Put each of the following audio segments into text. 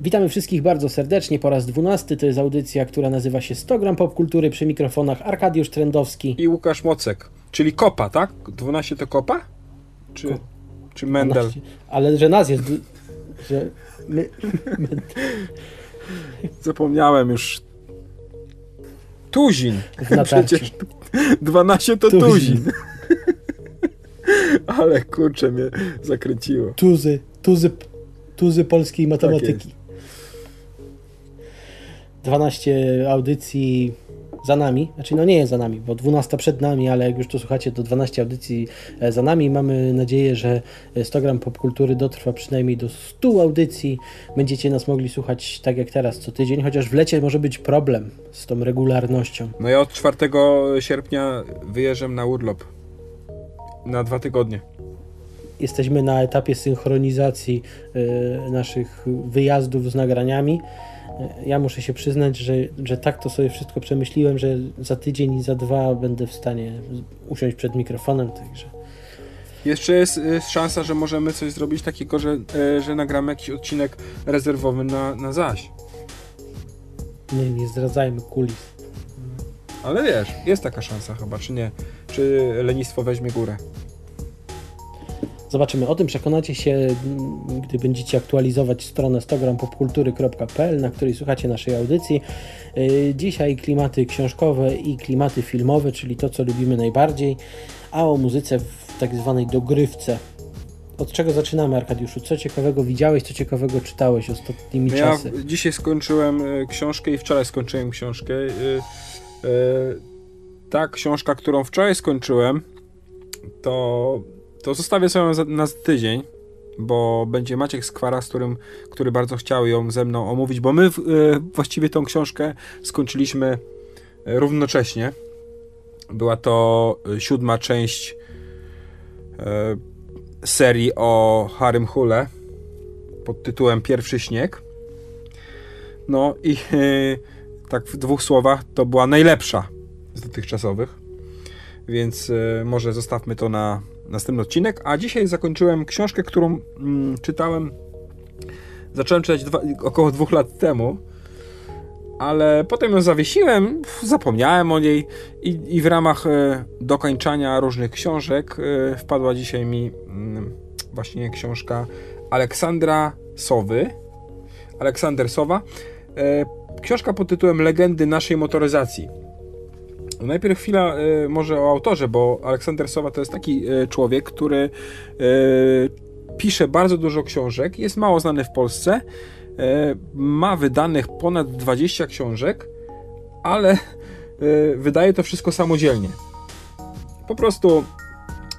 Witamy wszystkich bardzo serdecznie po raz dwunasty. To jest audycja, która nazywa się 100 gram popkultury przy mikrofonach Arkadiusz Trendowski i Łukasz Mocek. Czyli Kopa, tak? 12 to Kopa? Czy, Ko czy Mendel? 12. Ale że nas jest... Że my... Zapomniałem już. Tuzin. Przecież 12 to Tuzin. tuzin. Ale kurczę mnie zakręciło. Tuzy, tuzy, tuzy polskiej matematyki. Tak 12 audycji za nami, znaczy no nie jest za nami, bo 12 przed nami, ale jak już to słuchacie, to 12 audycji e, za nami. Mamy nadzieję, że 100 gram popkultury dotrwa przynajmniej do 100 audycji. Będziecie nas mogli słuchać tak jak teraz co tydzień, chociaż w lecie może być problem z tą regularnością. No ja od 4 sierpnia wyjeżdżam na urlop na dwa tygodnie. Jesteśmy na etapie synchronizacji y, naszych wyjazdów z nagraniami ja muszę się przyznać, że, że tak to sobie wszystko przemyśliłem, że za tydzień i za dwa będę w stanie usiąść przed mikrofonem, także... Jeszcze jest, jest szansa, że możemy coś zrobić takiego, że, e, że nagramy jakiś odcinek rezerwowy na, na zaś. Nie, nie zdradzajmy kulis. Ale wiesz, jest taka szansa chyba, czy nie? Czy lenistwo weźmie górę? Zobaczymy. O tym przekonacie się, gdy będziecie aktualizować stronę 100grampopkultury.pl, na której słuchacie naszej audycji. Y, dzisiaj klimaty książkowe i klimaty filmowe, czyli to, co lubimy najbardziej, a o muzyce w tak zwanej dogrywce. Od czego zaczynamy, Arkadiuszu? Co ciekawego widziałeś, co ciekawego czytałeś ostatnimi ja czasy? Ja dzisiaj skończyłem y, książkę i wczoraj skończyłem książkę. Y, ta książka, którą wczoraj skończyłem, to to zostawię sobie na tydzień, bo będzie Maciek Skwara, z którym, który bardzo chciał ją ze mną omówić, bo my e, właściwie tą książkę skończyliśmy e, równocześnie. Była to e, siódma część serii o Harym Hule pod tytułem Pierwszy śnieg. No i tak w dwóch słowach to była najlepsza z dotychczasowych. Więc może zostawmy to na następny odcinek, a dzisiaj zakończyłem książkę, którą mm, czytałem, zacząłem czytać dwa, około dwóch lat temu, ale potem ją zawiesiłem, zapomniałem o niej i, i w ramach e, dokończania różnych książek e, wpadła dzisiaj mi mm, właśnie książka Aleksandra Sowy, Aleksander Sowa, e, książka pod tytułem Legendy naszej motoryzacji. Najpierw chwila y, może o autorze, bo Aleksander Sowa to jest taki y, człowiek, który y, pisze bardzo dużo książek, jest mało znany w Polsce, ma wydanych ponad 20 książek, ale wydaje to wszystko samodzielnie. Po prostu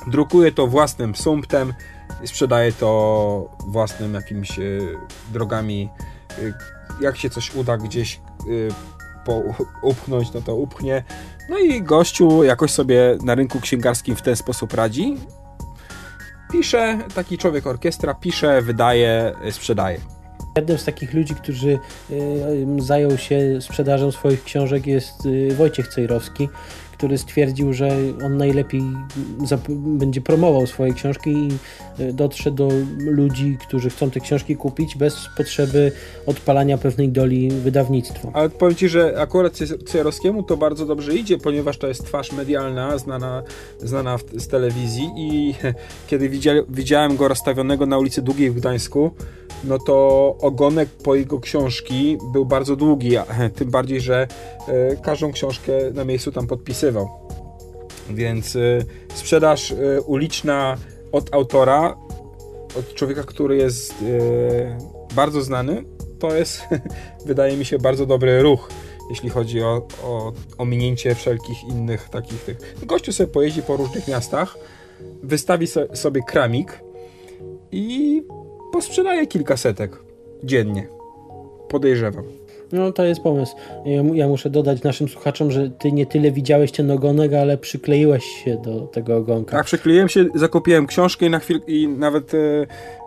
drukuje to własnym sumptem, sprzedaje to własnym jakimiś drogami. Jak się coś uda gdzieś upchnąć, no to upchnie. No i gościu jakoś sobie na rynku księgarskim w ten sposób radzi. Pisze, taki człowiek orkiestra, pisze, wydaje, sprzedaje. Jednym z takich ludzi, którzy zajął się sprzedażą swoich książek jest y, Wojciech Cejrowski, który stwierdził, że on najlepiej będzie promował swoje książki i e, dotrze do ludzi, którzy chcą te książki kupić bez potrzeby odpalania pewnej doli wydawnictwa. Ale powiem Ci, że akurat Cejrowskiemu to bardzo dobrze idzie, ponieważ to jest twarz medialna, znana, znana z telewizji i kiedy widziałem go rozstawionego na ulicy Długiej w Gdańsku, no to ogonek po jego książki był bardzo długi, tym bardziej, że e, każdą książkę na miejscu tam podpisywał. Więc e, sprzedaż e, uliczna od autora, od człowieka, który jest bardzo znany, to jest, wydaje mi się, bardzo dobry ruch, jeśli chodzi o, o ominięcie wszelkich innych takich tych. Gościu sobie pojeździ po różnych miastach, wystawi sobie kramik i posprzedaje kilka setek dziennie. Podejrzewam. No to jest pomysł. Ja, ja, muszę dodać naszym słuchaczom, że ty nie tyle widziałeś ten ogonek, ale przykleiłeś się do tego ogonka. Tak, przykleiłem się, zakupiłem książkę i, na chwil, i nawet e,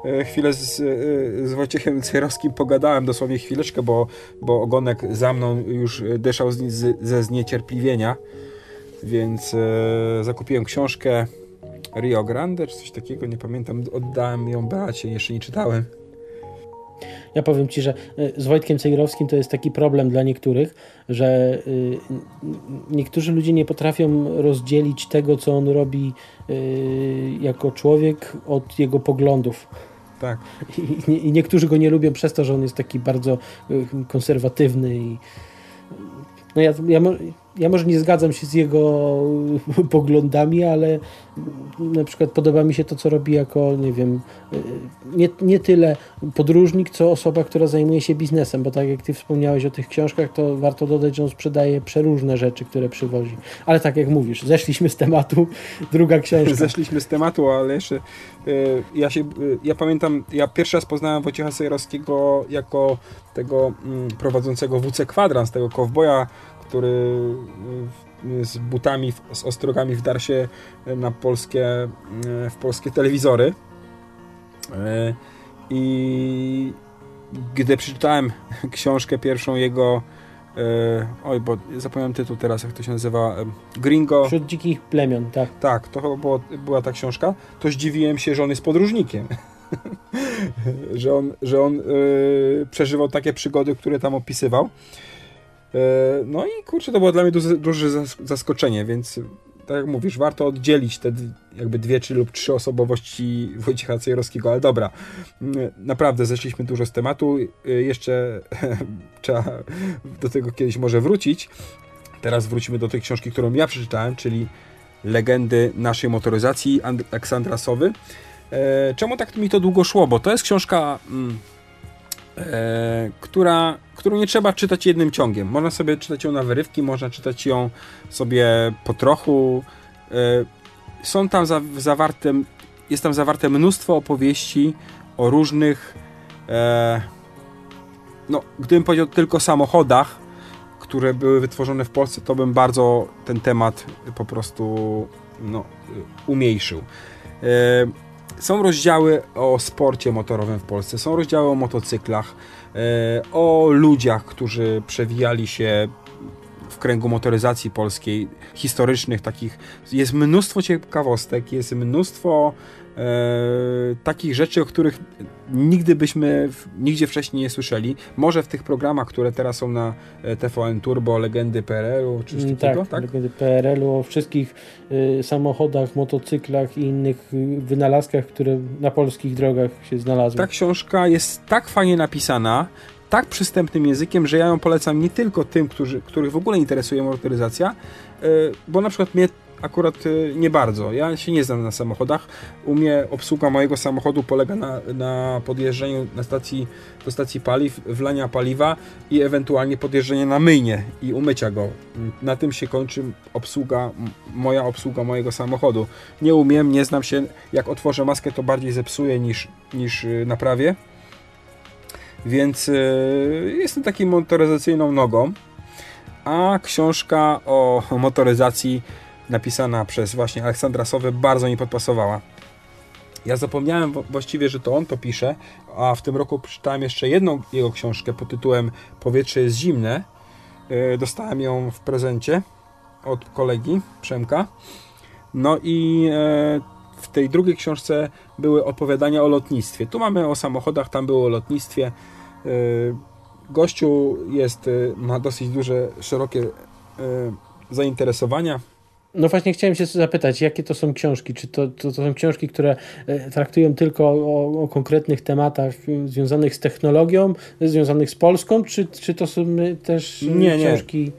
e, chwilę z, e, z Wojciechem Cejrowskim pogadałem, dosłownie chwileczkę, bo, bo ogonek za mną już dyszał z, z, ze zniecierpliwienia, więc e, zakupiłem książkę Rio Grande, czy coś takiego, nie pamiętam. Oddałem ją Beacie, jeszcze nie czytałem. Ja powiem Ci, że y, z Wojtkiem Cejrowskim to jest taki problem dla niektórych, że y, niektórzy ludzie nie potrafią rozdzielić tego, co on robi y, jako człowiek od jego poglądów. Tak. I, I, niektórzy go nie lubią przez to, że on jest taki bardzo konserwatywny i no ja, ja, ja może nie zgadzam się z jego poglądami, ale na przykład podoba mi się to, co robi jako, nie wiem, nie, nie tyle podróżnik, co osoba, która zajmuje się biznesem, bo tak jak ty wspomniałeś o tych książkach, to warto dodać, że on sprzedaje przeróżne rzeczy, które przywozi. Ale tak jak mówisz, zeszliśmy z tematu, druga książka. Zeszliśmy z tematu, ale jeszcze y, ja się, y, ja pamiętam, ja pierwszy raz poznałem Wojciecha Sejrowskiego jako tego mm, prowadzącego WC Kwadrans, tego kowboja, który y, z butami, z ostrogami wdarł się na polskie, y, w polskie telewizory. Y, I gdy przeczytałem książkę pierwszą jego oj, bo zapomniałem tytuł teraz, jak to się nazywa Gringo. Wśród dzikich plemion, tak. Tak, to chyba było, była ta książka. To zdziwiłem się, że on jest podróżnikiem. że on, że on yy, przeżywał takie przygody, które tam opisywał. E, no i kurczę, to było dla mnie duże, duże zaskoczenie, więc tak jak mówisz, warto oddzielić te jakby dwie czy lub trzy osobowości Wojciecha Cejrowskiego, ale dobra, mm, naprawdę zeszliśmy dużo z tematu, e, jeszcze trzeba do tego kiedyś może wrócić. Teraz wrócimy do tej książki, którą ja przeczytałem, czyli Legendy naszej motoryzacji Aleksandra Sowy. E, czemu tak mi to długo szło? Bo to jest książka... Mm, która, którą nie trzeba czytać jednym ciągiem. Można sobie czytać ją na wyrywki, można czytać ją sobie po trochu. E, są tam za, zawarte, jest tam zawarte mnóstwo opowieści o różnych, e, no, gdybym powiedział tylko samochodach, które były wytworzone w Polsce, to bym bardzo ten temat po prostu no, umniejszył. Są rozdziały o sporcie motorowym w Polsce, są rozdziały o motocyklach, e, o ludziach, którzy przewijali się w kręgu motoryzacji polskiej, historycznych takich. Jest mnóstwo ciekawostek, jest mnóstwo takich rzeczy, o których nigdy byśmy nigdzie wcześniej nie słyszeli. Może w tych programach, które teraz są na e, TVN Turbo, Legendy PRL-u, czy coś mm, takiego, tak? tak? Legendy PRL-u, o wszystkich y, samochodach, motocyklach i innych y, wynalazkach, które na polskich drogach się znalazły. Ta książka jest tak fajnie napisana, tak przystępnym językiem, że ja ją polecam nie tylko tym, którzy, których w ogóle interesuje motoryzacja, bo na przykład mnie akurat y, nie bardzo. Ja się nie znam na samochodach. U mnie obsługa mojego samochodu polega na, na podjeżdżaniu na stacji, do stacji paliw, wlania paliwa i ewentualnie podjeżdżenie na myjnie i umycia go. Na tym się kończy obsługa, moja obsługa mojego samochodu. Nie umiem, nie znam się. Jak otworzę maskę, to bardziej zepsuję niż, niż y, naprawię. Więc yy, jestem takim motoryzacyjną nogą. A książka o motoryzacji napisana przez właśnie Aleksandra Sowy bardzo mi podpasowała. Ja zapomniałem właściwie, że to on to pisze, a w tym roku przeczytałem jeszcze jedną jego książkę pod tytułem Powietrze jest zimne. E, dostałem ją w prezencie od kolegi Przemka. No i e, w tej drugiej książce były opowiadania o lotnictwie. Tu mamy o samochodach, tam było o lotnictwie. E, gościu jest, ma dosyć duże, szerokie zainteresowania no właśnie chciałem się zapytać, jakie to są książki? Czy to, to, to są książki, które e, traktują tylko o, o, konkretnych tematach e, związanych z technologią, związanych z Polską, czy, czy to są e, też nie, książki...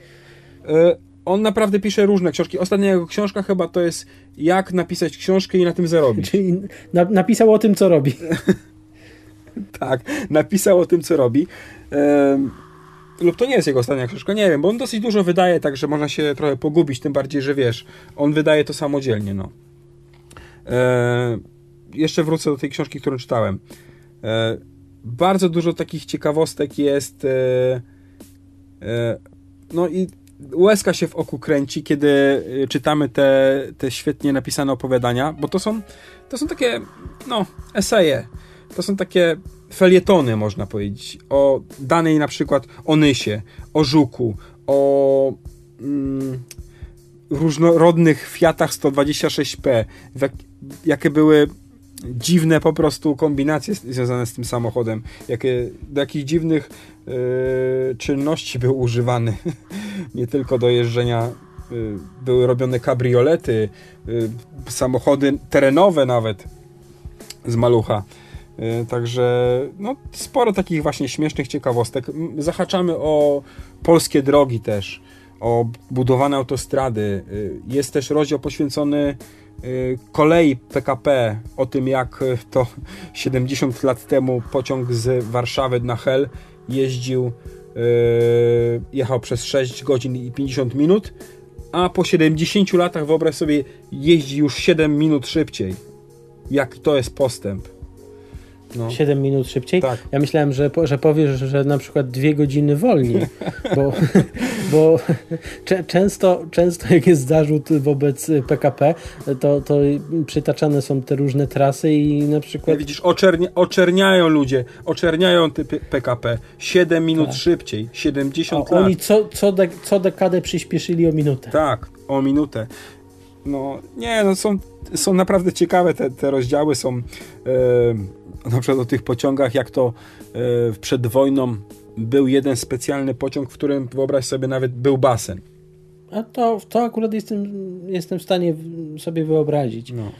Nie. On naprawdę pisze różne książki. Ostatnia jego książka chyba to jest jak napisać książkę i na tym zarobić. Czyli na, napisał o tym, co robi. tak, napisał o tym, co robi lub to nie jest jego ostatnia książka, nie wiem, bo on dosyć dużo wydaje, także można się trochę pogubić, tym bardziej, że wiesz, on wydaje to samodzielnie, no. E, jeszcze wrócę do tej książki, którą czytałem. E, bardzo dużo takich ciekawostek jest e, e no i łezka się w oku kręci, kiedy e, czytamy te, te świetnie napisane opowiadania, bo to są, to są takie, no, eseje. To są takie felietony, można powiedzieć, o danej na przykład Onysie, o Żuku, o mm, różnorodnych Fiatach 126P, jak, jakie były dziwne po prostu kombinacje związane z tym samochodem. Jakie, do jakich dziwnych yy, czynności był używany. Nie tylko do jeżdżenia yy, były robione kabriolety, yy, samochody terenowe nawet z malucha. Y, także no, sporo takich właśnie śmiesznych ciekawostek. Zahaczamy o polskie drogi też, o budowane autostrady. Y, jest też rozdział poświęcony y, kolei PKP, o tym jak to 70 lat temu pociąg z Warszawy na Hel jeździł, jechał przez 6 godzin i 50 minut, a po 70 latach, wyobraź sobie, jeździ już 7 minut szybciej. Jak to jest postęp? No. 7 minut szybciej. Tak. Ja myślałem, że, że powiesz, że na przykład dwie godziny wolniej, bo, bo często, często jak jest zarzut wobec PKP, to, to przytaczane są te różne trasy i na przykład... Ja widzisz, oczernia, oczerniają ludzie, oczerniają te PKP 7 minut tak. szybciej, 70 A lat. Oni co, co, de, co dekadę przyspieszyli o minutę. Tak, o minutę. No nie, no są, są naprawdę ciekawe te, te rozdziały, są... Yy na przykład o tych pociągach, jak to e, przed wojną był jeden specjalny pociąg, w którym wyobraź sobie nawet był basen. A to, to akurat jestem, jestem w stanie sobie wyobrazić. No.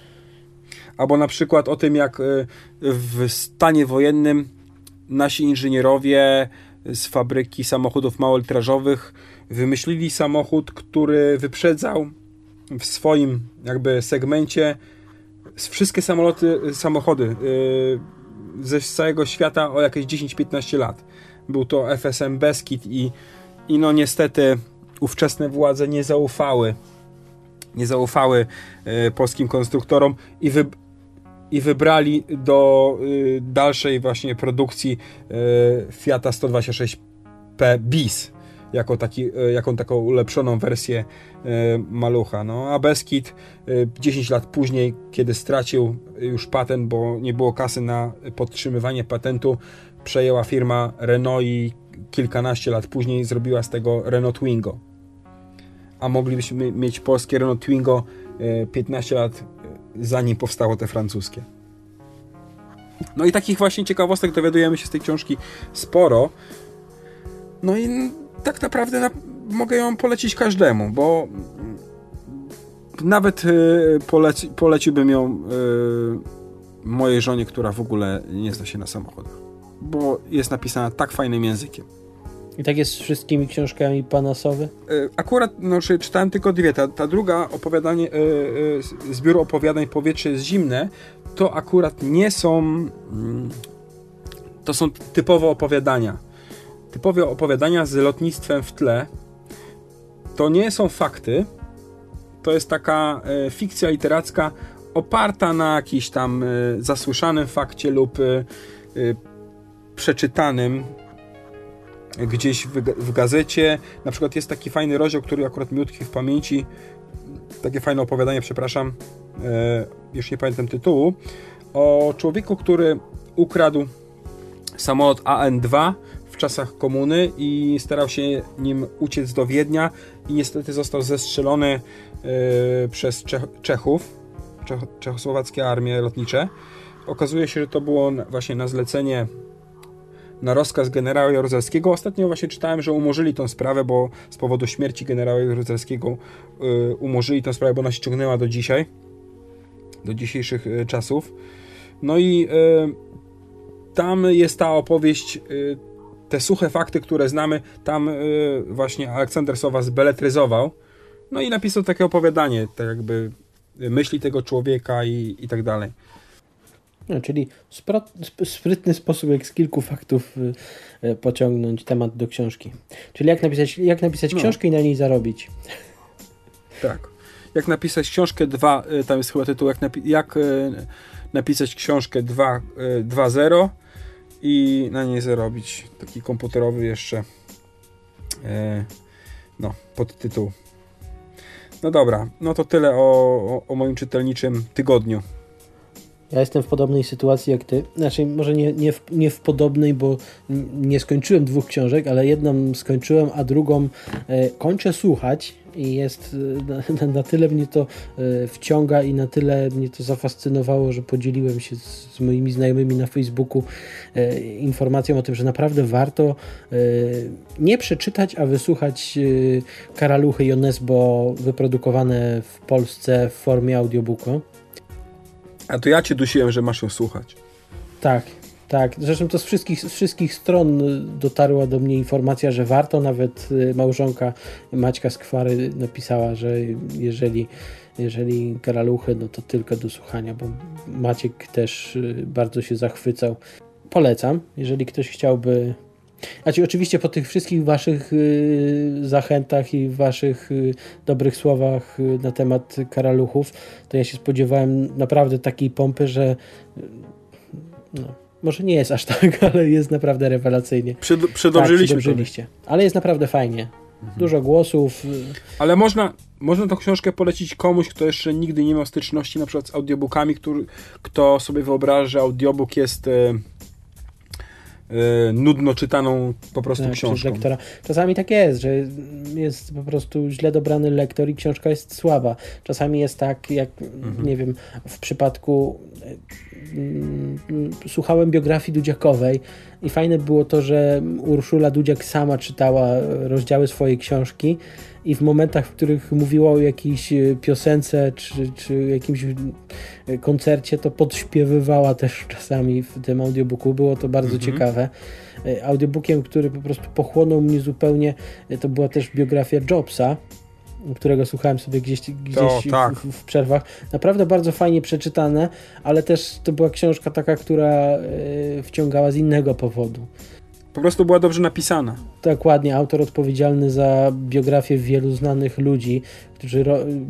Albo na przykład o tym, jak e, w stanie wojennym nasi inżynierowie z fabryki samochodów małolitrażowych wymyślili samochód, który wyprzedzał w swoim jakby segmencie wszystkie samoloty, samochody e, ze całego świata o jakieś 10-15 lat. Był to FSM Beskid i, i no niestety ówczesne władze nie zaufały nie zaufały e, polskim konstruktorom i, wy, i wybrali do e, dalszej właśnie produkcji e, Fiata 126P bis jako taki, e, jaką taką ulepszoną wersję e, malucha. No, a Beskid 10 e, lat później, kiedy stracił już patent, bo nie było kasy na podtrzymywanie patentu, przejęła firma Renault i kilkanaście lat później zrobiła z tego Renault Twingo. A moglibyśmy mieć polskie Renault Twingo 15 lat zanim powstało te francuskie. No i takich właśnie ciekawostek dowiadujemy się z tej książki sporo. No i tak naprawdę na, mogę ją polecić każdemu, bo nawet y, poleci, poleciłbym ją y, mojej żonie, która w ogóle nie zna się na samochodach, bo jest napisana tak fajnym językiem. I tak jest z wszystkimi książkami Panasowy? Y, akurat no, czytałem tylko dwie. Ta, ta druga opowiadanie, y, y, zbiór opowiadań Powietrze jest zimne, to akurat nie są. Mm, to są typowo opowiadania typowe opowiadania z lotnictwem w tle to nie są fakty, to jest taka e, fikcja literacka oparta na jakiś tam e, zasłyszanym fakcie lub e, przeczytanym gdzieś w, gazecie. Na przykład jest taki fajny rozdział, który akurat mi utkwi w pamięci. Takie fajne opowiadanie, przepraszam, już nie pamiętam tytułu. O człowieku, który ukradł samolot AN-2 w czasach komuny i starał się nim uciec do Wiednia i niestety został zestrzelony yy, przez Czech Czechów, Czech czechosłowackie armie lotnicze. Okazuje się, że to było właśnie na zlecenie na rozkaz generała Jaruzelskiego. Ostatnio właśnie czytałem, że umorzyli tą sprawę, bo z powodu śmierci generała Jaruzelskiego yy, umorzyli tę sprawę, bo ona się ciągnęła do dzisiaj, do dzisiejszych yy, czasów. No i tam jest ta opowieść te suche fakty, które znamy, tam y, właśnie Aleksander Sowa zbeletryzował. No i napisał takie opowiadanie, tak jakby myśli tego człowieka i, i tak dalej. No, czyli sprytny sposób, jak z kilku faktów y, y, pociągnąć temat do książki. Czyli jak napisać, jak napisać no. książkę i na niej zarobić. Tak. Jak napisać książkę 2, tam jest chyba tytuł, jak, napi jak napisać książkę 2.0 i na niej zarobić. Taki komputerowy jeszcze e, no, podtytuł. No dobra, no to tyle o, o, o moim czytelniczym tygodniu. Ja jestem w podobnej sytuacji jak ty. Znaczy, może nie, nie, w, nie w podobnej, bo nie skończyłem dwóch książek, ale jedną skończyłem, a drugą e, kończę słuchać i jest e, na, na, tyle mnie to e, wciąga i na tyle mnie to zafascynowało, że podzieliłem się z, z moimi znajomymi na Facebooku e, informacją o tym, że naprawdę warto e, nie przeczytać, a wysłuchać e, Karaluchy Jonesbo wyprodukowane w Polsce w formie audiobooka. A to ja cię dusiłem, że masz ją słuchać. Tak, tak. Zresztą to z wszystkich, z wszystkich stron dotarła do mnie informacja, że warto. Nawet y, małżonka Maćka Skwary napisała, że jeżeli, jeżeli karaluchy, no to tylko do słuchania, bo Maciek też y, bardzo się zachwycał. Polecam, jeżeli ktoś chciałby znaczy, oczywiście po tych wszystkich waszych y, zachętach i waszych y, dobrych słowach y, na temat karaluchów, to ja się spodziewałem naprawdę takiej pompy, że no, może nie jest aż tak, ale jest naprawdę rewelacyjnie. Przed, przedobrzyliśmy tak. Ale jest naprawdę fajnie. Mhm. Dużo głosów. Ale można, można tą książkę polecić komuś, kto jeszcze nigdy nie miał styczności na przykład z audiobookami, który, kto sobie wyobraża, że audiobook jest nudno czytaną po prostu tak, książką. Lektora. Czasami tak jest, że jest po prostu źle dobrany lektor i książka jest słaba. Czasami jest tak, jak mhm. nie wiem, w przypadku y, słuchałem biografii Dudziakowej i fajne było to, że Urszula Dudziak sama czytała rozdziały swojej książki i w momentach, w których mówiła o jakiejś e, piosence czy, czy jakimś e, koncercie, to podśpiewywała też czasami w tym audiobooku. Było to bardzo mhm. ciekawe. E, audiobookiem, który po prostu pochłonął mnie zupełnie, to była też biografia Jobsa, którego słuchałem sobie gdzieś, gdzieś to, tak. w, w, przerwach. Naprawdę bardzo fajnie przeczytane, ale też to była książka taka, która wciągała z innego powodu. Po prostu była dobrze napisana. Dokładnie, autor odpowiedzialny za biografię wielu znanych ludzi, którzy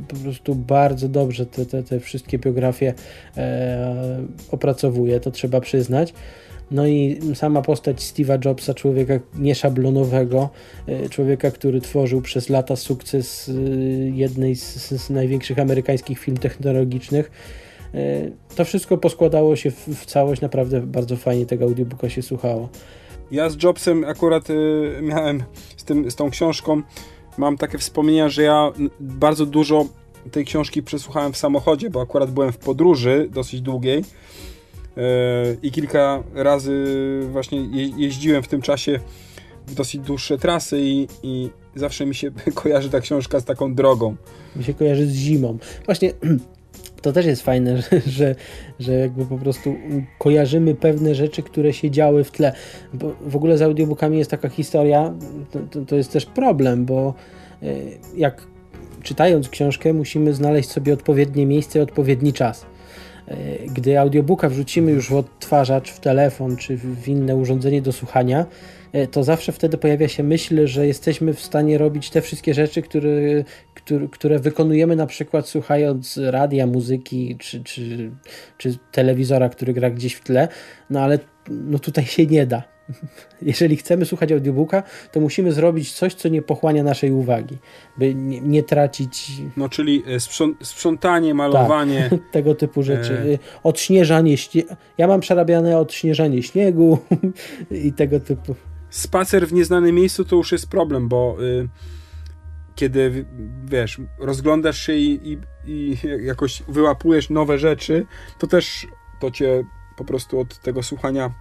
po prostu bardzo dobrze te, te, te wszystkie biografie e, opracowuje, to trzeba przyznać. No i sama postać Steve'a Jobsa, człowieka nieszablonowego, e, człowieka, który tworzył przez lata sukces e, jednej z, z największych amerykańskich film technologicznych. E, to wszystko poskładało się w, w całość, naprawdę bardzo fajnie tego audiobooka się słuchało. Ja z Jobsem akurat y, miałem z, tym, z tą książką, mam takie wspomnienia, że ja bardzo dużo tej książki przesłuchałem w samochodzie, bo akurat byłem w podróży dosyć długiej i kilka razy właśnie je, jeździłem w tym czasie w dosyć dłuższe trasy i, i zawsze mi się kojarzy ta książka z taką drogą. Mi się kojarzy z zimą. Właśnie to też jest fajne, że, że, że jakby po prostu kojarzymy pewne rzeczy, które się działy w tle. Bo w ogóle z audiobookami jest taka historia, to, to, to jest też problem, bo e, jak czytając książkę musimy znaleźć sobie odpowiednie miejsce, odpowiedni czas. E, gdy audiobooka wrzucimy już w odtwarzacz, w telefon czy w inne urządzenie do słuchania, e, to zawsze wtedy pojawia się myśl, że jesteśmy w stanie robić te wszystkie rzeczy, które, które, które wykonujemy na przykład słuchając radia, muzyki czy, czy, czy telewizora, który gra gdzieś w tle, no ale no tutaj się nie da. Jeżeli chcemy słuchać audiobooka, to musimy zrobić coś, co nie pochłania naszej uwagi, by nie, nie tracić. No, czyli e, sprzątanie, malowanie. Tak, tego typu rzeczy. E... Odśnieżanie. Śnie... Ja mam przerabiane odśnieżanie śniegu i tego typu. Spacer w nieznanym miejscu to już jest problem, bo. Y kiedy wiesz, rozglądasz się i, i, i, jakoś wyłapujesz nowe rzeczy, to też to cię po prostu od tego słuchania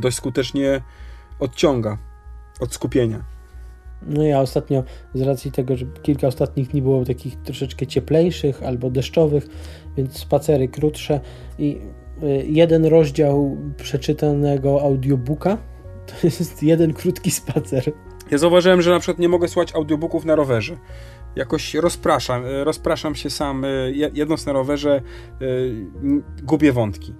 dość skutecznie odciąga od skupienia. No ja ostatnio, z racji tego, że kilka ostatnich dni było takich troszeczkę cieplejszych albo deszczowych, więc spacery krótsze i y, jeden rozdział przeczytanego audiobooka to jest jeden krótki spacer. Ja zauważyłem, że na przykład nie mogę słuchać audiobooków na rowerze. Jakoś rozpraszam, e, rozpraszam się sam, e, jedząc na rowerze, gubię wątki.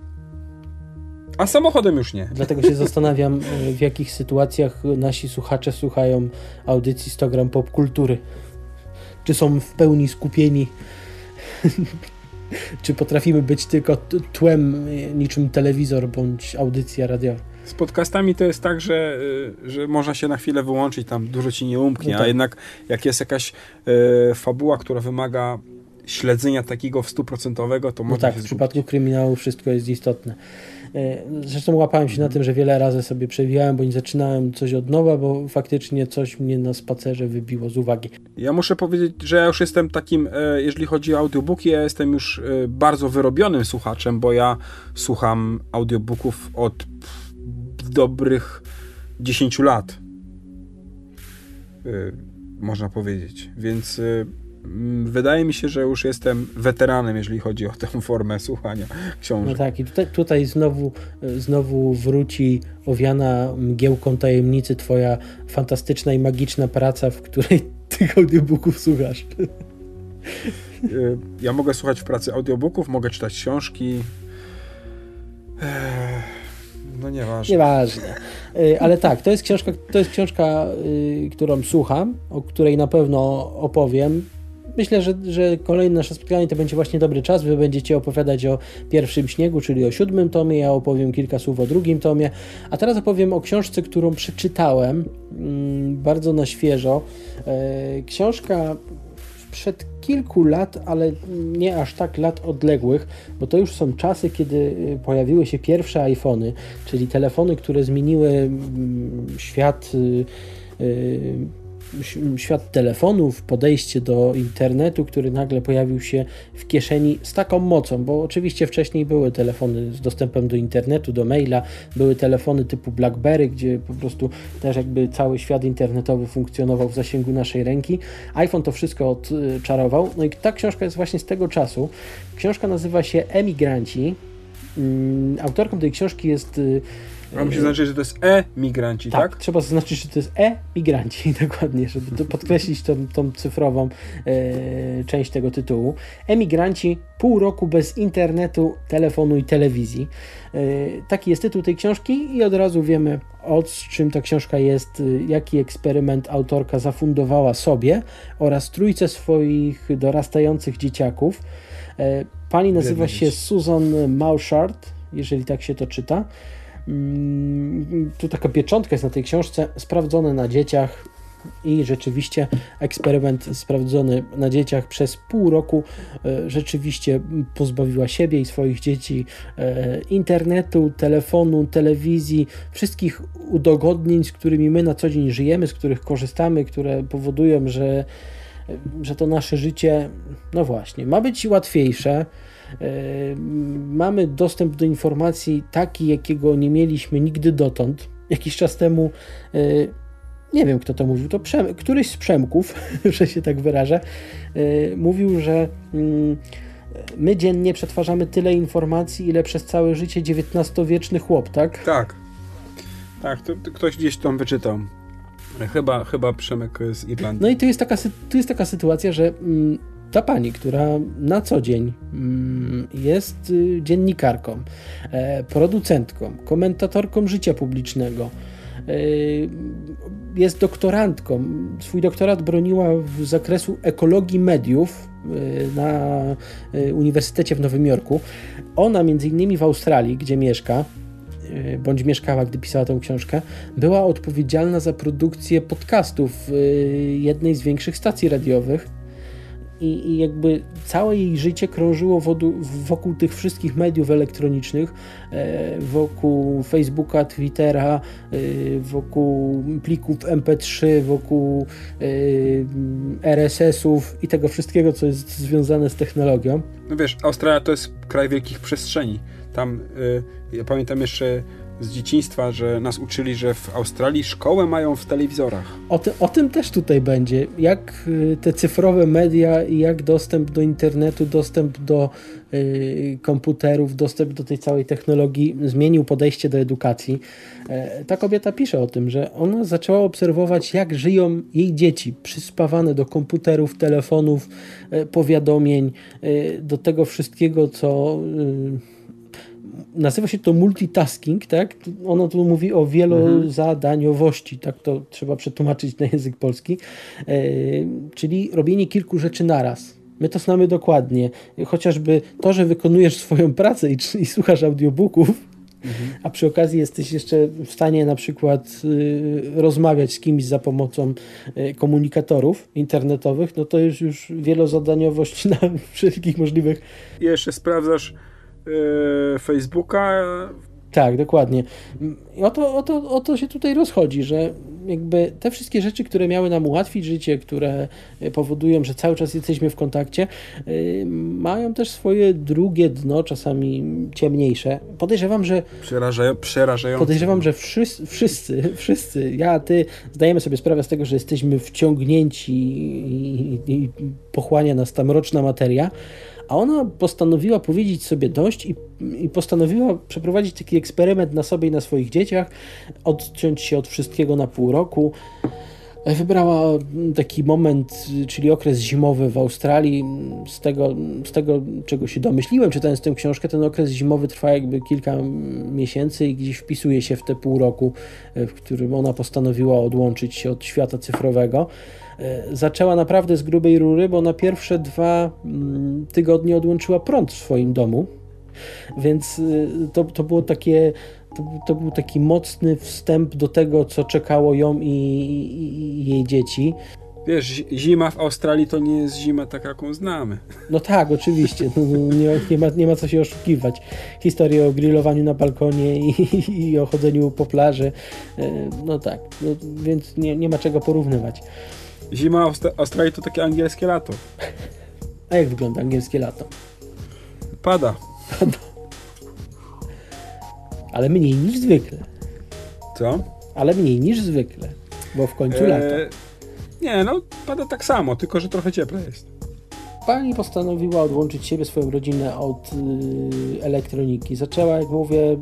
A samochodem już nie. Dlatego się zastanawiam, w jakich sytuacjach nasi słuchacze słuchają audycji 100 gram popkultury. Czy są w pełni skupieni? Czy potrafimy być tylko tłem niczym telewizor bądź audycja radiowa? Z podcastami to jest tak, że, y, że można się na chwilę wyłączyć, tam dużo ci nie umknie, no tak. a jednak jak jest jakaś e, fabuła, która wymaga śledzenia takiego stuprocentowego, to No można tak, w przypadku kryminału wszystko jest istotne. E, Zresztą łapałem się na tym, że wiele razy sobie przewijałem, bo nie zaczynałem coś od nowa, bo faktycznie coś mnie na spacerze wybiło z uwagi. Ja muszę powiedzieć, że ja już jestem takim, e, jeżeli chodzi o audiobooki, ja jestem już e, bardzo wyrobionym słuchaczem, bo ja słucham audiobooków od dobrych 10 lat. Można powiedzieć. Więc wydaje mi się, że już jestem weteranem, jeżeli chodzi o tę formę słuchania No książek. tak, i tutaj, tutaj znowu, e, znowu wróci owiana mgiełką tajemnicy twoja fantastyczna i magiczna praca, w której tych audiobooków słuchasz. E, Ja mogę słuchać w pracy audiobooków, mogę czytać książki. Eee, No nieważne. Nieważne. Y, Ale tak, to jest książka, to jest książka, y, którą słucham, o której na pewno opowiem. Myślę, że, że kolejne nasze spotkanie to będzie właśnie dobry czas. Wy będziecie opowiadać o pierwszym śniegu, czyli o siódmym tomie. Ja opowiem kilka słów o drugim tomie. A teraz opowiem o książce, którą przeczytałem mm, bardzo na świeżo. E, Książka sprzed kilku lat, ale nie aż tak lat odległych, bo to już są czasy, kiedy y, pojawiły się pierwsze iPhony, czyli telefony, które zmieniły mm, świat, y, y, świat telefonów, podejście do internetu, który nagle pojawił się w kieszeni z taką mocą, bo oczywiście wcześniej były telefony z dostępem do internetu, do maila, były telefony typu BlackBerry, gdzie po prostu też jakby cały świat internetowy funkcjonował w zasięgu naszej ręki. iPhone to wszystko odczarował. No i ta książka jest właśnie z tego czasu. Książka nazywa się Emigranci. Mm, Autorką tej książki jest y, Mam się zaznaczyć, że to jest e-migranci, tak? tak, trzeba zaznaczyć, że to jest e-migranci, dokładnie, żeby to podkreślić tą, tą cyfrową e, część tego tytułu. Emigranci, pół roku bez internetu, telefonu i telewizji. E, taki jest tytuł tej książki i od razu wiemy, o czym ta książka jest, y, jaki eksperyment autorka zafundowała sobie oraz trójce swoich dorastających dzieciaków. E, pani nazywa się. Susan Mauchard, jeżeli tak się to czyta. Mm, Tu taka pieczątka jest na tej książce, sprawdzone na dzieciach i rzeczywiście eksperyment sprawdzony na dzieciach przez pół roku e, rzeczywiście pozbawiła siebie i swoich dzieci e, internetu, telefonu, telewizji, wszystkich udogodnień, z którymi my na co dzień żyjemy, z których korzystamy, które powodują, że, że to nasze życie, no właśnie, ma być łatwiejsze. E, Mamy dostęp do informacji taki, jakiego nie mieliśmy nigdy dotąd. Jakiś czas temu, e, nie wiem kto to mówił, to Przem, któryś z Przemków, że się tak wyrażę, e, mówił, że my dziennie przetwarzamy tyle informacji, ile przez całe życie XIX-wieczny chłop, tak? Tak. Tak, to, to ktoś gdzieś tam wyczytał. Chyba, chyba Przemek z Irlandii. No i tu jest taka, tu jest taka sytuacja, że mm, ta pani, która na co dzień mm, jest y, dziennikarką, e, producentką, komentatorką życia publicznego, e, jest doktorantką. Swój doktorat broniła w zakresu ekologii mediów e, na Uniwersytecie w Nowym Jorku. Ona między innymi w Australii, gdzie mieszka, bądź mieszkała, gdy pisała tę książkę, była odpowiedzialna za produkcję podcastów jednej z większych stacji radiowych. I, I jakby całe jej życie krążyło wokół tych wszystkich mediów elektronicznych, e, wokół Facebooka, Twittera, y, wokół plików MP3, wokół y, RSS-ów i tego wszystkiego, co jest związane z technologią. No wiesz, Australia to jest kraj wielkich przestrzeni. Tam, ja pamiętam jeszcze z dzieciństwa, że nas uczyli, że w Australii szkołę mają w telewizorach. O, ty, o tym też tutaj będzie. Jak y, te cyfrowe media i jak dostęp do internetu, dostęp do y, komputerów, dostęp do tej całej technologii zmienił podejście do edukacji. E, ta kobieta pisze o tym, że ona zaczęła obserwować, jak żyją jej dzieci, przyspawane do komputerów, telefonów, e, powiadomień, e, do tego wszystkiego, co. Nazywa się to multitasking, tak? Ono tu mówi o wielozadaniowości, tak to trzeba przetłumaczyć na język polski, e, czyli robienie kilku rzeczy naraz. My to znamy dokładnie. Chociażby to, że wykonujesz swoją pracę i, i słuchasz audiobooków, a przy okazji jesteś jeszcze w stanie na przykład y, rozmawiać z kimś za pomocą y, komunikatorów internetowych, no to już już wielozadaniowość na wszystkich możliwych. Jeszcze sprawdzasz Facebooka. Tak, dokładnie. I o to, o, to, o to się tutaj rozchodzi, że jakby te wszystkie rzeczy, które miały nam ułatwić życie, które powodują, że cały czas jesteśmy w kontakcie, y, mają też swoje drugie dno, czasami ciemniejsze. Podejrzewam, że Przerażają, przerażające. podejrzewam, że wszyscy, wszyscy, wszyscy, ja, ty, zdajemy sobie sprawę z tego, że jesteśmy wciągnięci i, i pochłania nas ta mroczna materia, a ona postanowiła powiedzieć sobie dość i, i postanowiła przeprowadzić taki eksperyment na sobie i na swoich dzieciach, odciąć się od wszystkiego na pół roku. Wybrała taki moment, czyli okres zimowy w Australii. Z tego, z tego, czego się domyśliłem, czytając tę książkę, ten okres zimowy trwa jakby kilka miesięcy i gdzieś wpisuje się w te pół roku, w którym ona postanowiła odłączyć się od świata cyfrowego. Zaczęła naprawdę z grubej rury, bo na pierwsze dwa mm, tygodnie odłączyła prąd w swoim domu. Więc y, to, to było takie to, to, był taki mocny wstęp do tego, co czekało ją i, i, i, jej dzieci. Wiesz, zima w Australii to nie jest zima taka, jaką znamy. No tak, oczywiście. No, no, nie, nie, ma, nie ma co się oszukiwać. Historie o grillowaniu na balkonie i, i o chodzeniu po plaży. E, no tak, no, więc nie, nie ma czego porównywać. Zima w Australii to takie angielskie lato. A jak wygląda angielskie lato? Pada. Pada. Ale mniej niż zwykle. Co? Ale mniej niż zwykle, bo w końcu eee, lato. Nie, no pada tak samo, tylko że trochę cieplej jest. Pani postanowiła odłączyć siebie, swoją rodzinę od y, elektroniki. Zaczęła, jak mówię,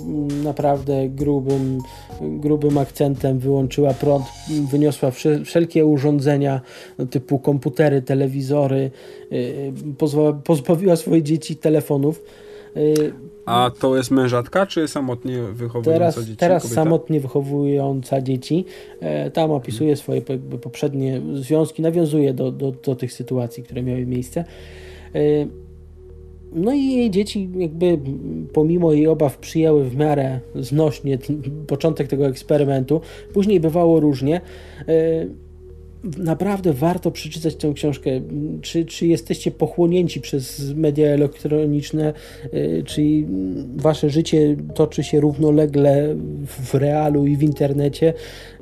naprawdę grubym, grubym akcentem, wyłączyła prąd, wyniosła wszelkie urządzenia no, typu komputery, telewizory, y, pozbawiła swoje dzieci telefonów. A to jest mężatka, czy samotnie wychowująca teraz, dzieci? Teraz kobieta? samotnie wychowująca dzieci. E, tam opisuje swoje poprzednie związki, nawiązuje do, do, do tych sytuacji, które miały miejsce. E, no i jej dzieci jakby pomimo jej obaw przyjęły w miarę znośnie początek tego eksperymentu. Później bywało różnie. E, naprawdę warto przeczytać tę książkę. Czy, czy jesteście pochłonięci przez media elektroniczne, y, czy wasze życie toczy się równolegle w realu i w internecie,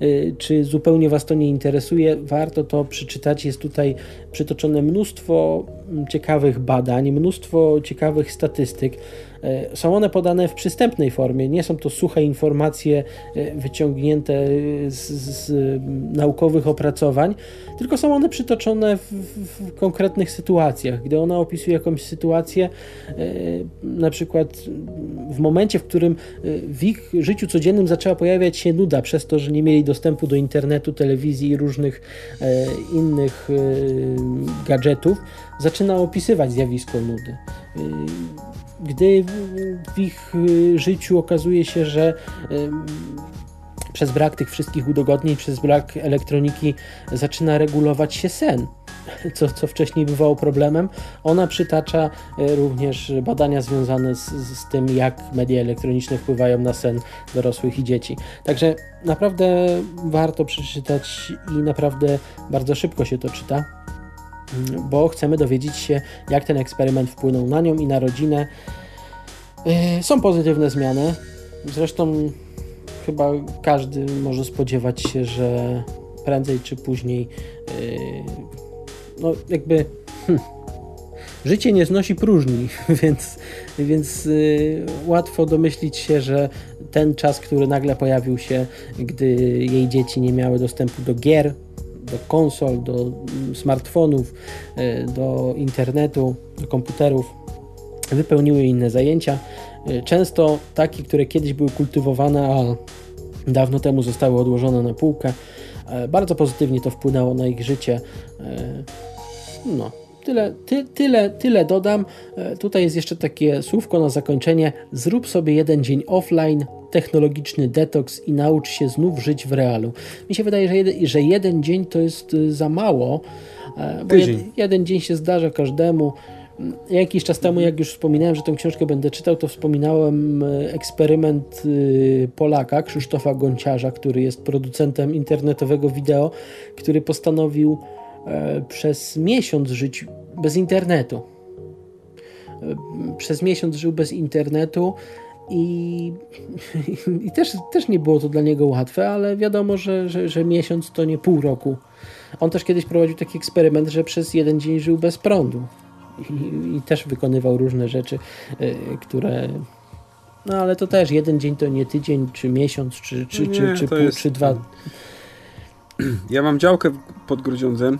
y, czy zupełnie was to nie interesuje? Warto to przeczytać. Jest tutaj przytoczone mnóstwo ciekawych badań, mnóstwo ciekawych statystyk. E, są one podane w przystępnej formie, nie są to suche informacje e, wyciągnięte z, z naukowych opracowań, tylko są one przytoczone w, w, konkretnych sytuacjach. Gdy ona opisuje jakąś sytuację, e, na przykład w momencie, w którym w ich życiu codziennym zaczęła pojawiać się nuda przez to, że nie mieli dostępu do internetu, telewizji i różnych innych gadżetów, zaczyna opisywać zjawisko nudy gdy w ich y, życiu okazuje się, że przez brak tych wszystkich udogodnień, przez brak elektroniki zaczyna regulować się sen, co, co wcześniej bywało problemem. Ona przytacza y, również badania związane z, z tym, jak media elektroniczne wpływają na sen dorosłych i dzieci. Także naprawdę warto przeczytać i naprawdę bardzo szybko się to czyta bo chcemy dowiedzieć się, jak ten eksperyment wpłynął na nią i na rodzinę. Yy, są pozytywne zmiany. Zresztą chyba każdy może spodziewać się, że prędzej czy później yy, no jakby hm, życie nie znosi próżni, więc, więc yy, łatwo domyślić się, że ten czas, który nagle pojawił się, gdy jej dzieci nie miały dostępu do gier, do konsol, do mm, smartfonów, e, do internetu, do komputerów, wypełniły inne zajęcia. E, często takie, które kiedyś były kultywowane, a dawno temu zostały odłożone na półkę. E, bardzo pozytywnie to wpłynęło na ich życie. No, Tyle, ty, tyle, tyle dodam. Tutaj jest jeszcze takie słówko na zakończenie. Zrób sobie jeden dzień offline, technologiczny detoks i naucz się znów żyć w realu. Mi się wydaje, że jeden, że jeden dzień to jest e, za mało, e, bo jed, jeden dzień się zdarza każdemu. Ja jakiś czas temu, jak już wspominałem, że tę książkę będę czytał, to wspominałem e, eksperyment y, Polaka, Krzysztofa Gonciarza, który jest producentem internetowego wideo, który postanowił e, przez miesiąc żyć bez internetu. E, przez miesiąc żył bez internetu i, i też, też nie było to dla niego łatwe, ale wiadomo, że, że, że miesiąc to nie pół roku. On też kiedyś prowadził taki eksperyment, że przez jeden dzień żył bez prądu i, i też wykonywał różne rzeczy, y, które no ale to też jeden dzień to nie tydzień, czy miesiąc, czy, czy, Nie, czy, czy, pół, jest- czy dwa. Ja mam działkę pod Grudziądzem.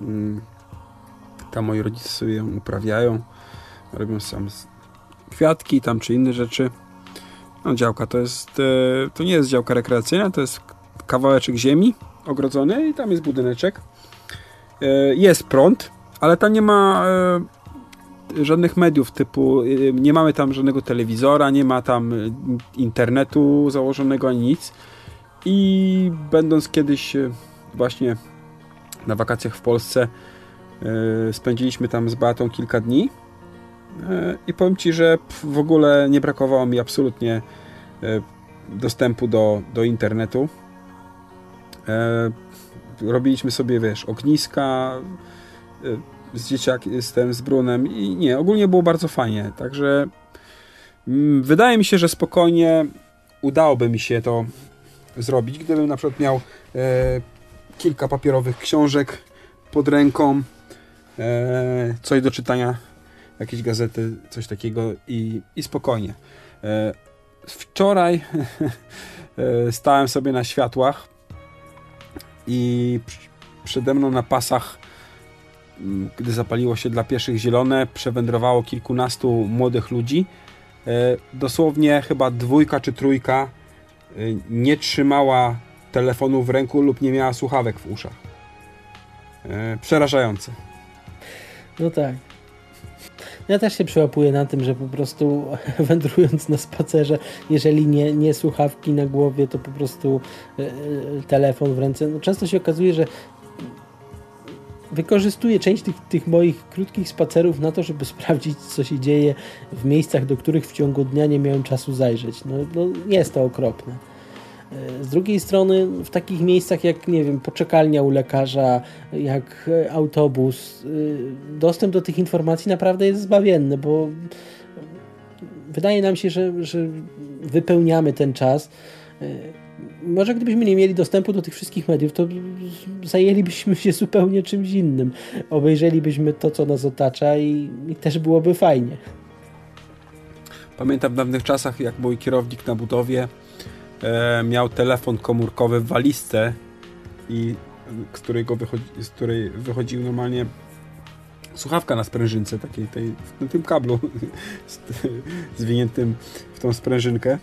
Mm, Tam moi rodzice sobie ją uprawiają. Robią sam kwiatki tam czy inne rzeczy. No działka to jest, e, to nie jest działka rekreacyjna, to jest kawałeczek ziemi ogrodzony i tam jest budyneczek. E, Jest prąd, ale tam nie ma e, żadnych mediów typu, nie mamy tam żadnego telewizora, nie ma tam internetu założonego ani nic. I będąc kiedyś właśnie na wakacjach w Polsce, spędziliśmy tam z Beatą kilka dni. E, I powiem Ci, że w ogóle nie brakowało mi absolutnie e, dostępu do, do internetu. E, Robiliśmy sobie, wiesz, ogniska z dzieciakiem, z tym, z Brunem i nie, ogólnie było bardzo fajnie. Także mm, wydaje mi się, że spokojnie udałoby mi się to zrobić, gdybym na przykład miał kilka papierowych książek pod ręką, coś do czytania, jakieś gazety, coś takiego i, i spokojnie. E, wczoraj e, stałem sobie na światłach i pr- przede mną na pasach, gdy zapaliło się dla pieszych zielone, przewędrowało kilkunastu młodych ludzi. E, dosłownie chyba dwójka czy trójka nie trzymała telefonu w ręku lub nie miała słuchawek w uszach. Przerażające. No tak. Ja też się przełapuję na tym, że po prostu wędrując na spacerze, jeżeli nie, nie słuchawki na głowie, to po prostu e, e, telefon w ręce. No, często się okazuje, że wykorzystuję część tych, tych moich krótkich spacerów na to, żeby sprawdzić, co się dzieje w miejscach, do których w ciągu dnia nie miałem czasu zajrzeć. No, no jest to okropne. Z drugiej strony, w takich miejscach jak, nie wiem, poczekalnia u lekarza, jak autobus, y, dostęp do tych informacji naprawdę jest zbawienny, bo wydaje nam się, że, że wypełniamy ten czas. E, Może gdybyśmy nie mieli dostępu do tych wszystkich mediów, to zajęlibyśmy się zupełnie czymś innym. Obejrzelibyśmy to, co nas otacza i, i też byłoby fajnie. Pamiętam w dawnych czasach, jak mój kierownik na budowie miał telefon komórkowy w walizce i z którego wychodzi, z której wychodził normalnie słuchawka na sprężynce takiej, tej, na tym kablu zwiniętym w tą sprężynkę.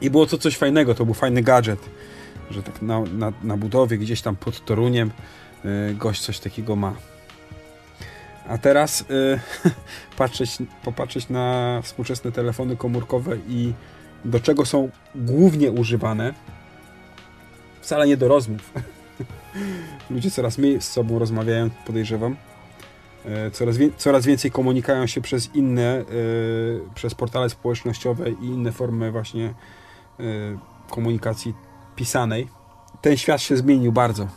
I było to coś fajnego, to był fajny gadżet, że tak na, na, na budowie, gdzieś tam pod Toruniem e, gość coś takiego ma. A teraz y, patrzeć, popatrzeć na współczesne telefony komórkowe i do czego są głównie używane. Wcale nie do rozmów. Ludzie coraz mniej z sobą rozmawiają, podejrzewam. E, Coraz, wie, coraz więcej komunikują się przez inne, e, przez portale społecznościowe i inne formy właśnie e, komunikacji pisanej. Ten świat się zmienił bardzo.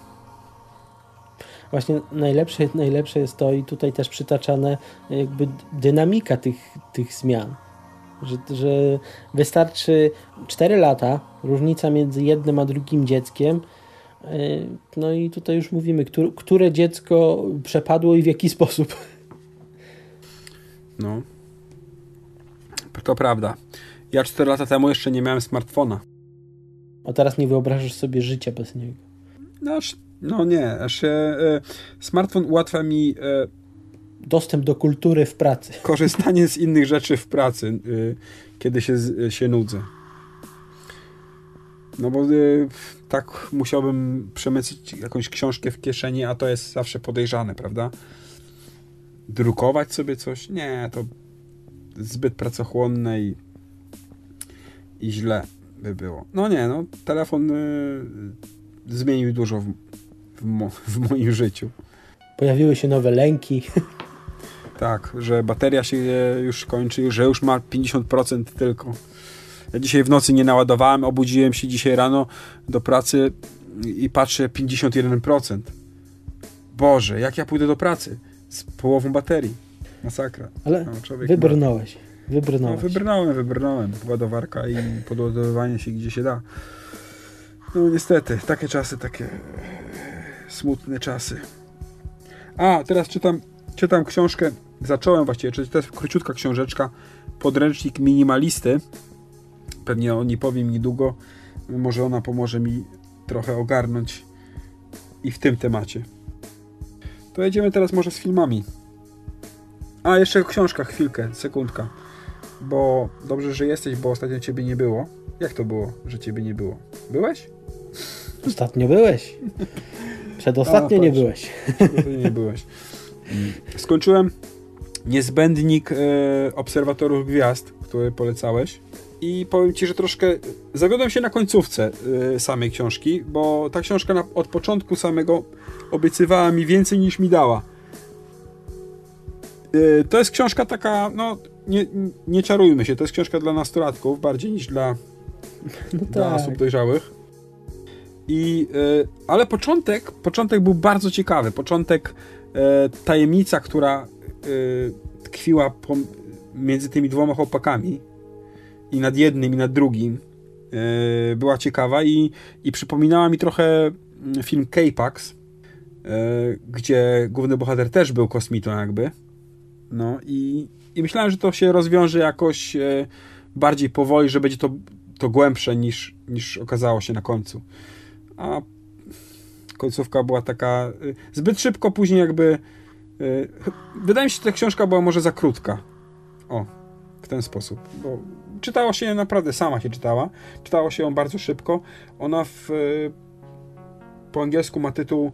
Właśnie najlepsze, najlepsze jest to i tutaj też przytaczane jakby dynamika tych, tych zmian. Że, że wystarczy 4 lata, różnica między jednym a drugim dzieckiem. yy, No i tutaj już mówimy, które, które dziecko przepadło i w jaki sposób. No. To prawda. Ja 4 lata temu jeszcze nie miałem smartfona. A teraz nie wyobrażasz sobie życia bez niego. No, no nie, aż e, e, smartfon ułatwia mi e, Dostęp do kultury w pracy. korzystanie z innych rzeczy w pracy, e, kiedy się, się nudzę. No bo e, tak musiałbym przemycić jakąś książkę w kieszeni, a to jest zawsze podejrzane, prawda? Drukować sobie coś? Nie, to zbyt pracochłonne i, i źle by było. No nie, no telefon e, zmienił dużo w, w, mo, w moim życiu. Pojawiły się nowe lęki. Tak, że bateria się już kończy, że już ma 50% tylko. Ja dzisiaj w nocy nie naładowałem, obudziłem się dzisiaj rano do pracy i patrzę 51%. Boże, jak ja pójdę do pracy z połową baterii? Masakra. Ale no, wybrnąłeś. Wybrnąłeś. No, wybrnąłem, wybrnąłem. Ładowarka i podładowywanie się gdzie się da. No niestety, takie czasy, takie smutne czasy. A, teraz czytam, czytam książkę, zacząłem właściwie, czyli to jest króciutka książeczka, podręcznik minimalisty. Pewnie o niej powiem niedługo. Może ona pomoże mi trochę ogarnąć i w tym temacie. To jedziemy teraz może z filmami. A, jeszcze książka, chwilkę, sekundka. Bo dobrze, że jesteś, bo ostatnio ciebie nie było. Jak to było, że ciebie nie było? Byłeś? Ostatnio byłeś. Przedostatnio A, nie byłeś. Przedostatnio nie byłeś. Skończyłem niezbędnik e, obserwatorów gwiazd, który polecałeś. I powiem ci, że troszkę zawiodłem się na końcówce e, samej książki, bo ta książka na, od początku samego obiecywała mi więcej niż mi dała. E, to jest książka taka, no nie, nie czarujmy się, to jest książka dla nastolatków bardziej niż dla, no dla tak. osób dojrzałych. I, y, ale początek, początek był bardzo ciekawy. Początek, tajemnica, która tkwiła po, między tymi dwoma chłopakami i nad jednym i nad drugim była ciekawa i, i przypominała mi trochę mm, film K-Pax, gdzie główny bohater też był kosmitą jakby. No i, i myślałem, że to się rozwiąże jakoś bardziej powoli, że będzie to, to głębsze niż, niż okazało się na końcu a końcówka była taka y, zbyt szybko później jakby y, wydaje mi się, że ta książka była może za krótka. O, w ten sposób, bo czytało się naprawdę, sama się czytała, czytało się ją bardzo szybko. Ona w, y, po angielsku ma tytuł,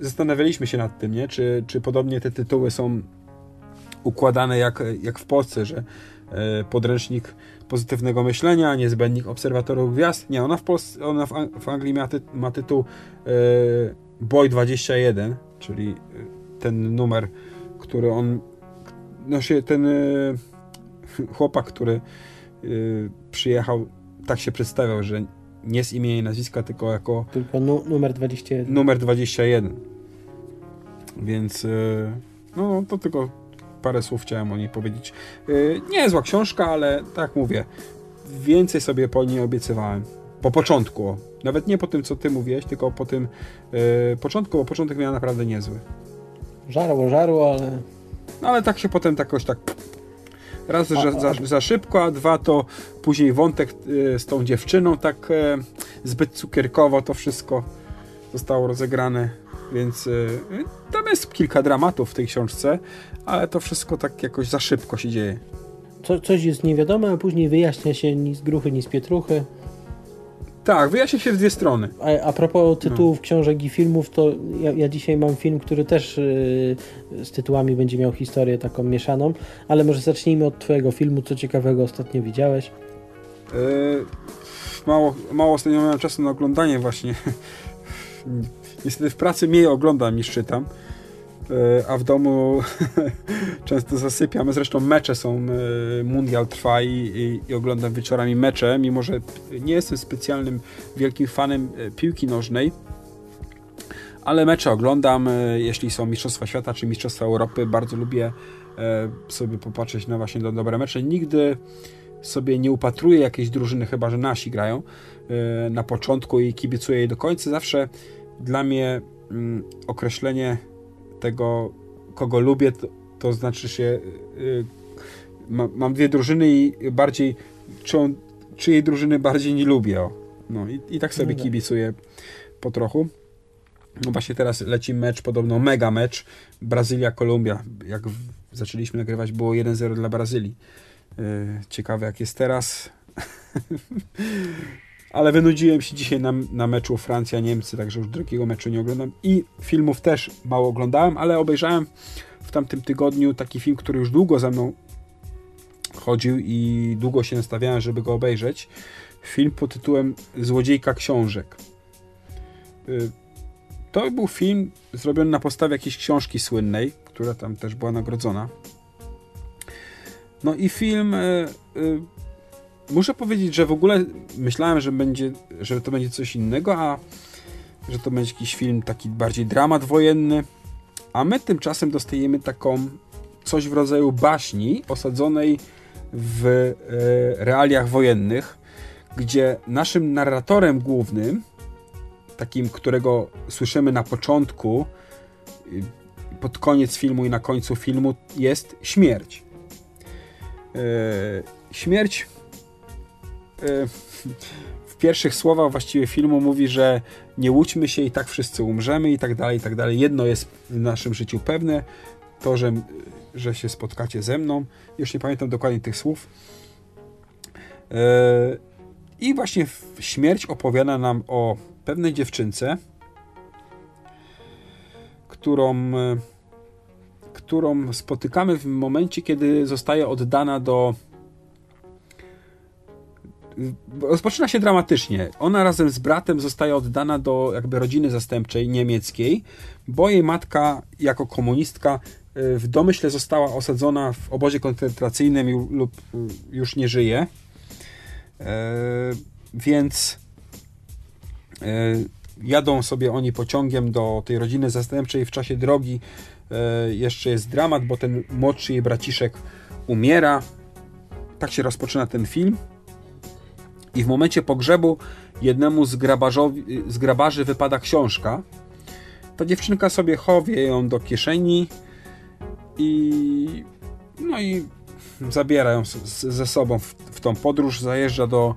zastanawialiśmy się nad tym, nie? Czy, czy podobnie te tytuły są układane jak, jak w Polsce, że podręcznik pozytywnego myślenia, niezbędnik obserwatorów gwiazd. Nie, ona w, Polsce, ona w, Anglii ma, ty, ma tytuł Boy 21, czyli ten numer, który on no się ten e, chłopak, który e, przyjechał, tak się przedstawiał, że nie z imienia i nazwiska, tylko jako tylko nu numer 21. Numer 21. Więc e, no to tylko parę słów chciałem o niej powiedzieć. Nie zła książka, ale tak mówię, więcej sobie po niej obiecywałem. Po początku. Nawet nie po tym, co ty mówiłeś, tylko po tym początku, bo początek miał naprawdę niezły. Żarło, żarło, ale... No ale tak się potem tak jakoś tak... Raz, że za, za, szybko, a dwa to później wątek yy, z tą dziewczyną tak yy, zbyt cukierkowo to wszystko zostało rozegrane więc y, tam jest kilka dramatów w tej książce, ale to wszystko tak jakoś za szybko się dzieje. Co, coś jest niewiadome, a później wyjaśnia się ni z gruchy, ni z pietruchy. Tak, wyjaśnia się w dwie strony. A, a propos tytułów no. książek i filmów, to ja, ja dzisiaj mam film, który też yy, z tytułami będzie miał historię taką mieszaną, ale może zacznijmy od twojego filmu, co ciekawego ostatnio widziałeś. Yy, mało, mało ostatnio miałem czasu na oglądanie właśnie Niestety w pracy mniej oglądam niż czytam, a w domu często zasypiam. Zresztą mecze są, e, mundial trwa i, i, i, oglądam wieczorami mecze, mimo że nie jestem specjalnym wielkim fanem e, piłki nożnej, ale mecze oglądam, jeśli są Mistrzostwa Świata czy Mistrzostwa Europy, bardzo lubię sobie popatrzeć na właśnie dobre mecze. Nigdy sobie nie upatruję jakiejś drużyny, chyba że nasi grają na początku i kibicuję jej do końca. Zawsze dla mnie mm, określenie tego, kogo lubię, to, to znaczy się y, ma, mam dwie drużyny i bardziej czy czyjej drużyny bardziej nie lubię. O. No i, i tak sobie no kibicuję po trochu. No właśnie teraz leci mecz, podobno mega mecz Brazylia-Kolumbia. Jak w, zaczęliśmy nagrywać, było 1-0 dla Brazylii. Yy, ciekawe jak jest teraz. ale wynudziłem się dzisiaj na, na meczu Francja-Niemcy, także już drugiego meczu nie oglądam i filmów też mało oglądałem, ale obejrzałem w tamtym tygodniu taki film, który już długo ze mną chodził i długo się nastawiałem, żeby go obejrzeć. Film pod tytułem Złodziejka książek. Y, to był film zrobiony na podstawie jakiejś książki słynnej, która tam też była nagrodzona. No i film. Muszę powiedzieć, że w ogóle myślałem, że będzie, że to będzie coś innego, a że to będzie jakiś film taki bardziej dramat wojenny. A my tymczasem dostajemy taką coś w rodzaju baśni osadzonej w e, realiach wojennych, gdzie naszym narratorem głównym, takim, którego słyszymy na początku, pod koniec filmu i na końcu filmu, jest śmierć. E, śmierć w pierwszych słowach właściwie filmu mówi, że nie łudźmy się i tak wszyscy umrzemy i tak dalej, i tak dalej. Jedno jest w naszym życiu pewne, to, że, że się spotkacie ze mną. Już nie pamiętam dokładnie tych słów. E, I właśnie śmierć opowiada nam o pewnej dziewczynce, którą, e, którą spotykamy w momencie, kiedy zostaje oddana do rozpoczyna się dramatycznie. Ona razem z bratem zostaje oddana do jakby rodziny zastępczej niemieckiej, bo jej matka jako komunistka y, w domyśle została osadzona w obozie koncentracyjnym lub y, już nie żyje. E, więc e, jadą sobie oni pociągiem do tej rodziny zastępczej. W czasie drogi e, jeszcze jest dramat, bo ten młodszy jej braciszek umiera. Tak się rozpoczyna ten film. I w momencie pogrzebu jednemu z, z grabarzy wypada książka. Ta dziewczynka sobie chowie ją do kieszeni i no i zabiera ją ze sobą w, w tą podróż, zajeżdża do,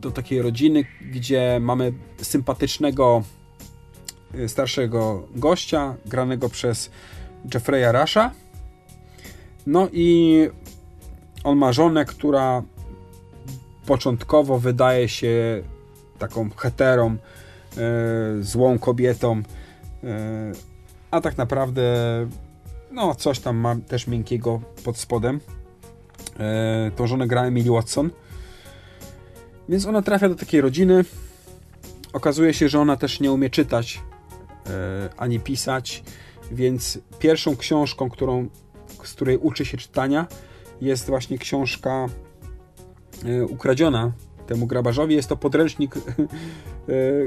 do takiej rodziny, gdzie mamy sympatycznego y, starszego gościa, granego przez Jeffreya Rasha. No i on ma żonę, która początkowo wydaje się taką heterą, e, złą kobietą, e, a tak naprawdę no coś tam ma też miękkiego pod spodem. E, tą żonę gra Emily Watson. Więc ona trafia do takiej rodziny. Okazuje się, że ona też nie umie czytać ani pisać, więc pierwszą książką, którą, z której uczy się czytania, jest właśnie książka ukradziona temu grabarzowi. Jest to podręcznik e,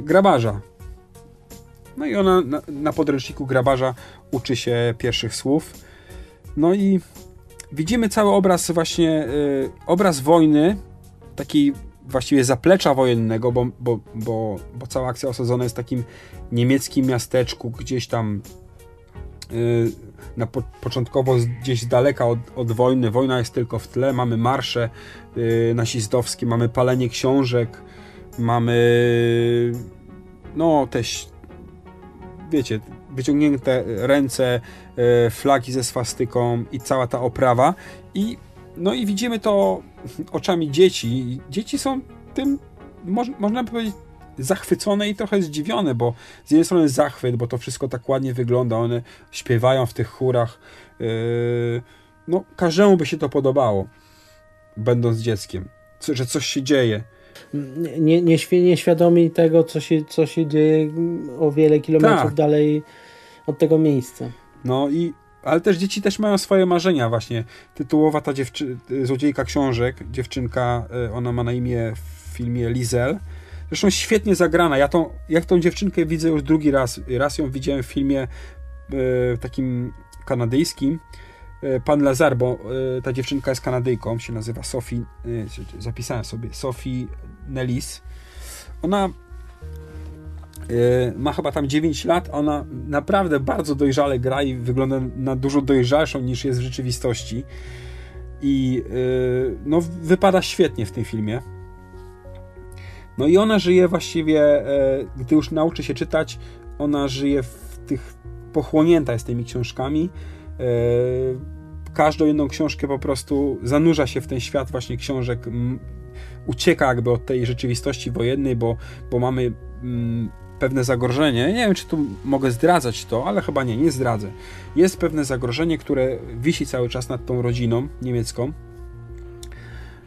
grabarza. No i ona na, podręczniku grabarza uczy się pierwszych słów. No i widzimy cały obraz właśnie, e, obraz wojny, taki właściwie zaplecza wojennego, bo, bo, bo, bo cała akcja osadzona jest w takim niemieckim miasteczku, gdzieś tam na po, początkowo gdzieś daleka od, od, wojny. Wojna jest tylko w tle. Mamy marsze yy, nazistowskie, mamy palenie książek, mamy no też wiecie, wyciągnięte ręce, yy, flagi ze swastyką i cała ta oprawa. I no i widzimy to oczami dzieci. Dzieci są tym, moż, można powiedzieć, zachwycone i trochę zdziwione, bo z jednej strony zachwyt, bo to wszystko tak ładnie wygląda, one śpiewają w tych chórach. Yy, no, każdemu by się to podobało, będąc dzieckiem, że coś się dzieje. Nie, nie, nieświadomi tego, co się, co się dzieje o wiele kilometrów tak. dalej od tego miejsca. No i ale też dzieci też mają swoje marzenia właśnie. Tytułowa ta dziewczy... złodziejka książek, dziewczynka, yy, ona ma na imię w filmie Lizel Zresztą świetnie zagrana. Ja tą, jak tą dziewczynkę widzę już drugi raz. Raz ją widziałem w filmie e, takim kanadyjskim. E, Pan Lazar, bo e, ta dziewczynka jest Kanadyjką, się nazywa Sophie, zapisałem sobie, Sophie Nellis. Ona ma chyba tam 9 lat, ona naprawdę bardzo dojrzale gra i wygląda na dużo dojrzalszą niż jest w rzeczywistości. I no, wypada świetnie w tym filmie. No i ona żyje właściwie, e, gdy już nauczy się czytać, ona żyje w tych, pochłonięta jest tymi książkami. E, każdą jedną książkę po prostu zanurza się w ten świat właśnie książek, ucieka jakby od tej rzeczywistości wojennej, bo, bo mamy pewne zagrożenie. Nie wiem, czy tu mogę zdradzać to, ale chyba nie, nie zdradzę. Jest pewne zagrożenie, które wisi cały czas nad tą rodziną niemiecką.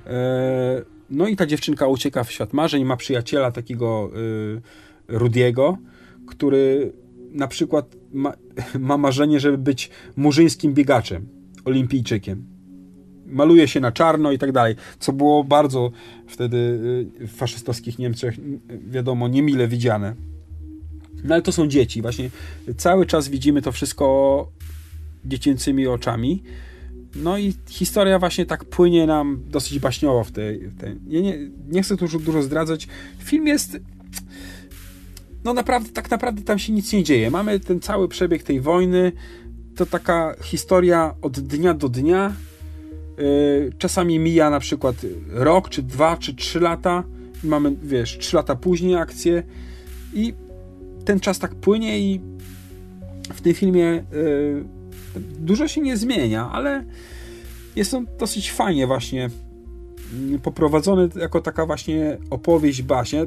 E, no i ta dziewczynka ucieka w świat marzeń, ma przyjaciela takiego y, Rudiego, który na przykład ma, ma marzenie, żeby być murzyńskim biegaczem, olimpijczykiem. Maluje się na czarno i tak dalej, co było bardzo wtedy y, w faszystowskich Niemczech, wiadomo, niemile widziane. No ale to są dzieci, właśnie cały czas widzimy to wszystko dziecięcymi oczami. No i historia właśnie tak płynie nam dosyć baśniowo w tej. W tej. Nie, nie chcę tu dużo zdradzać. Film jest. No naprawdę, tak naprawdę tam się nic nie dzieje. Mamy ten cały przebieg tej wojny. To taka historia od dnia do dnia. Yy, czasami mija na przykład rok, czy dwa, czy trzy lata. Mamy, wiesz, trzy lata później akcję. I ten czas tak płynie i w tym filmie yy, dużo się nie zmienia, ale jest on dosyć fajnie właśnie poprowadzony jako taka właśnie opowieść baśnie.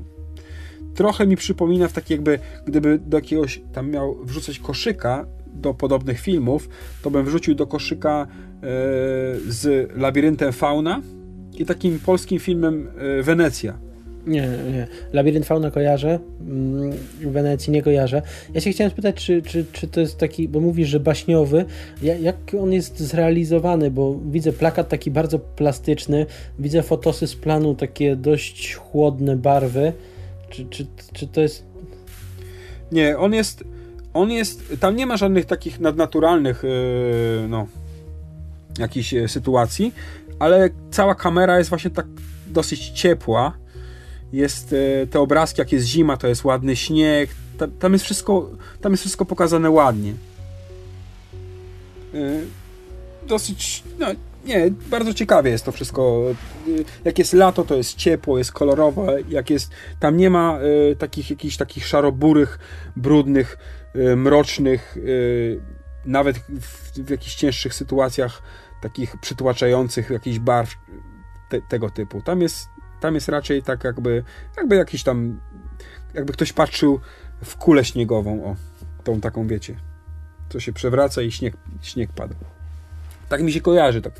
Trochę mi przypomina w taki jakby, gdyby do jakiegoś tam miał wrzucać koszyka do podobnych filmów, to bym wrzucił do koszyka yy, z Labiryntem Fauna i takim polskim filmem yy, Wenecja nie, nie. Labirynt Fauna kojarzę, mm, Wenecji nie kojarzę. Ja się chciałem spytać, czy, czy, czy to jest taki, bo mówisz, że baśniowy, jak on jest zrealizowany, bo widzę plakat taki bardzo plastyczny, widzę fotosy z planu, takie dość chłodne barwy. Czy, czy, czy to jest... Nie, on jest, on jest, tam nie ma żadnych takich nadnaturalnych, yy, no, jakichś e, sytuacji, ale cała kamera jest właśnie tak dosyć ciepła, jest e, te obrazki, jak jest zima, to jest ładny śnieg, tam jest wszystko, tam jest wszystko pokazane ładnie. E, dosyć, no nie, bardzo ciekawie jest to wszystko. E, jak jest lato, to jest ciepło, jest kolorowe, jak jest, tam nie ma takich jakichś takich szaroburych, brudnych, mrocznych, nawet w, w jakichś cięższych sytuacjach takich przytłaczających jakichś barw te, tego typu. Tam jest tam jest raczej tak jakby, jakby jakiś tam, jakby ktoś patrzył w kulę śniegową, o, tą taką wiecie, co się przewraca i śnieg, śnieg pada. Tak mi się kojarzy, tak.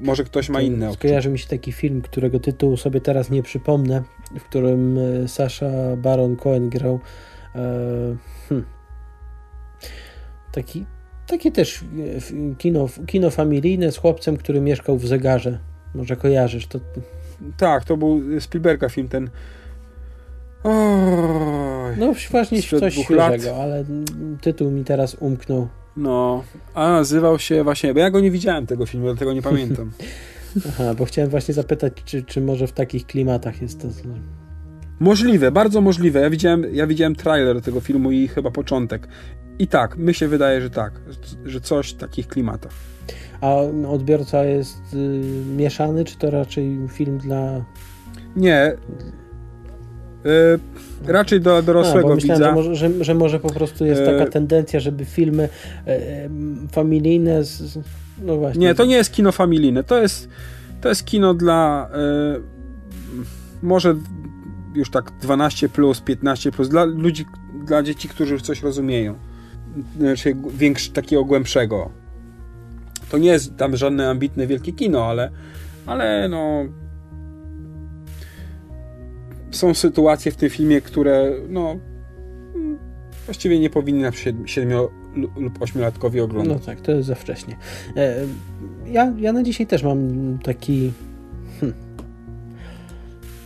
Może ktoś ma inne odczucie. Kojarzy mi się taki film, którego tytułu sobie teraz nie przypomnę, w którym e, Sasha Baron Cohen grał. E, hmm. Taki, takie też e, kino, kino familijne z chłopcem, który mieszkał w zegarze. Może kojarzysz to. Tak, to był Spielberga film ten. Oj, no właśnie coś świeżego, lat. ale tytuł mi teraz umknął. No, a nazywał się właśnie, bo ja go nie widziałem tego filmu, dlatego nie pamiętam. Aha, bo chciałem właśnie zapytać, czy, czy może w takich klimatach jest to... Możliwe, bardzo możliwe. Ja widziałem, ja widziałem trailer tego filmu i chyba początek. I tak, mi się wydaje, że tak, że coś w takich klimatach. A odbiorca jest y, mieszany, czy to raczej film dla. Nie. Y, raczej do dorosłego A, myślałem, widza. Że może, że, że może po prostu jest taka y, tendencja, żeby filmy y, y, familijne. Z, no właśnie. Nie, to nie jest kino familijne. To jest, to jest kino dla. może już tak 12, plus, 15, plus, dla ludzi, dla dzieci, którzy już coś rozumieją. Znaczy, większy, takiego głębszego to nie jest tam żadne ambitne wielkie kino, ale, ale no są sytuacje w tym filmie, które no właściwie nie powinny na 7 lub 8-latkowi oglądać. No tak, to jest za wcześnie. E, ja, ja na dzisiaj też mam taki hmm,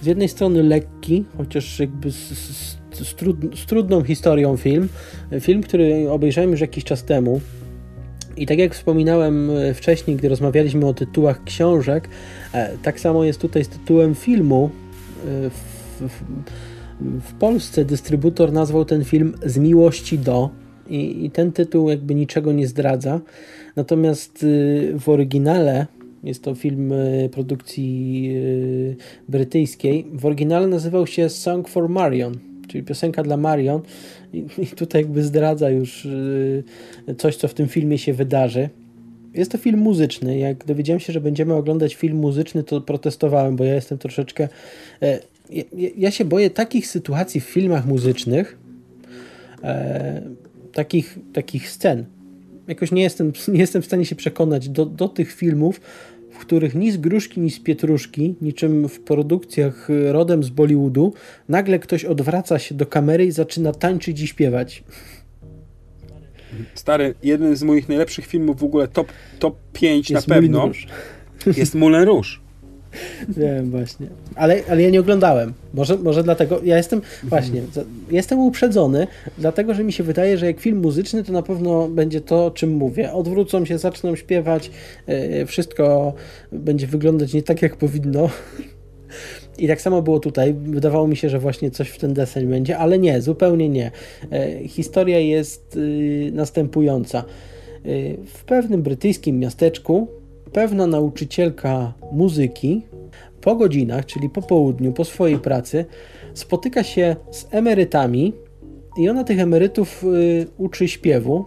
z jednej strony lekki, chociaż jakby z, z, z, trud, z trudną historią film. Film, który obejrzałem już jakiś czas temu. I tak jak wspominałem e, wcześniej, gdy rozmawialiśmy o tytułach książek, e, tak samo jest tutaj z tytułem filmu. E, w, w, w Polsce dystrybutor nazwał ten film Z miłości do i, i ten tytuł jakby niczego nie zdradza. Natomiast w oryginale jest to film produkcji brytyjskiej. W oryginale nazywał się Song for Marion, czyli piosenka dla Marion. I, tutaj jakby zdradza już y, coś, co w tym filmie się wydarzy. Jest to film muzyczny. Jak dowiedziałem się, że będziemy oglądać film muzyczny, to protestowałem, bo ja jestem troszeczkę. E, ja, się boję takich sytuacji w filmach muzycznych, e, takich, takich scen. Jakoś nie jestem, nie jestem w stanie się przekonać do, do tych filmów, w których ni z gruszki, ni z pietruszki, niczym w produkcjach rodem z Bollywoodu, nagle ktoś odwraca się do kamery i zaczyna tańczyć i śpiewać. Stary, jeden z moich najlepszych filmów w ogóle, top, top 5 Jest na pewno, Moulin jest Moulin Rouge. Wiem, właśnie. Ale, ale ja nie oglądałem. Może, może dlatego. Ja jestem. Właśnie. za- Jestem uprzedzony, dlatego że mi się wydaje, że jak film muzyczny, to na pewno będzie to, o czym mówię. Odwrócą się, zaczną śpiewać, yy, wszystko będzie wyglądać nie tak, jak powinno. I tak samo było tutaj. Wydawało mi się, że właśnie coś w ten deseń będzie, ale nie, zupełnie nie. E, Historia jest y, następująca. Y, W pewnym brytyjskim miasteczku pewna nauczycielka muzyki po godzinach, czyli po południu, po swojej pracy, spotyka się z emerytami i ona tych emerytów y, uczy śpiewu.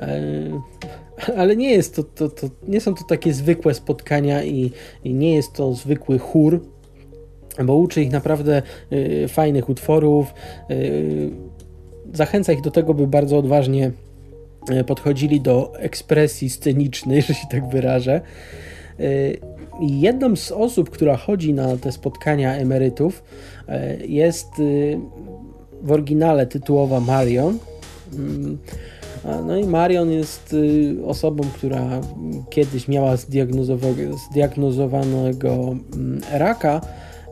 E, ale nie jest to, to, to, nie są to takie zwykłe spotkania i, i nie jest to zwykły chór, bo uczy ich naprawdę y, fajnych utworów, y, zachęca ich do tego, by bardzo odważnie y, podchodzili do ekspresji scenicznej, że się tak wyrażę. I jedną z osób, która chodzi na te spotkania emerytów, y, jest y, w oryginale tytułowa Marion. Mm, No i Marion jest y, osobą, która kiedyś miała zdiagnozowa- zdiagnozowanego mm, raka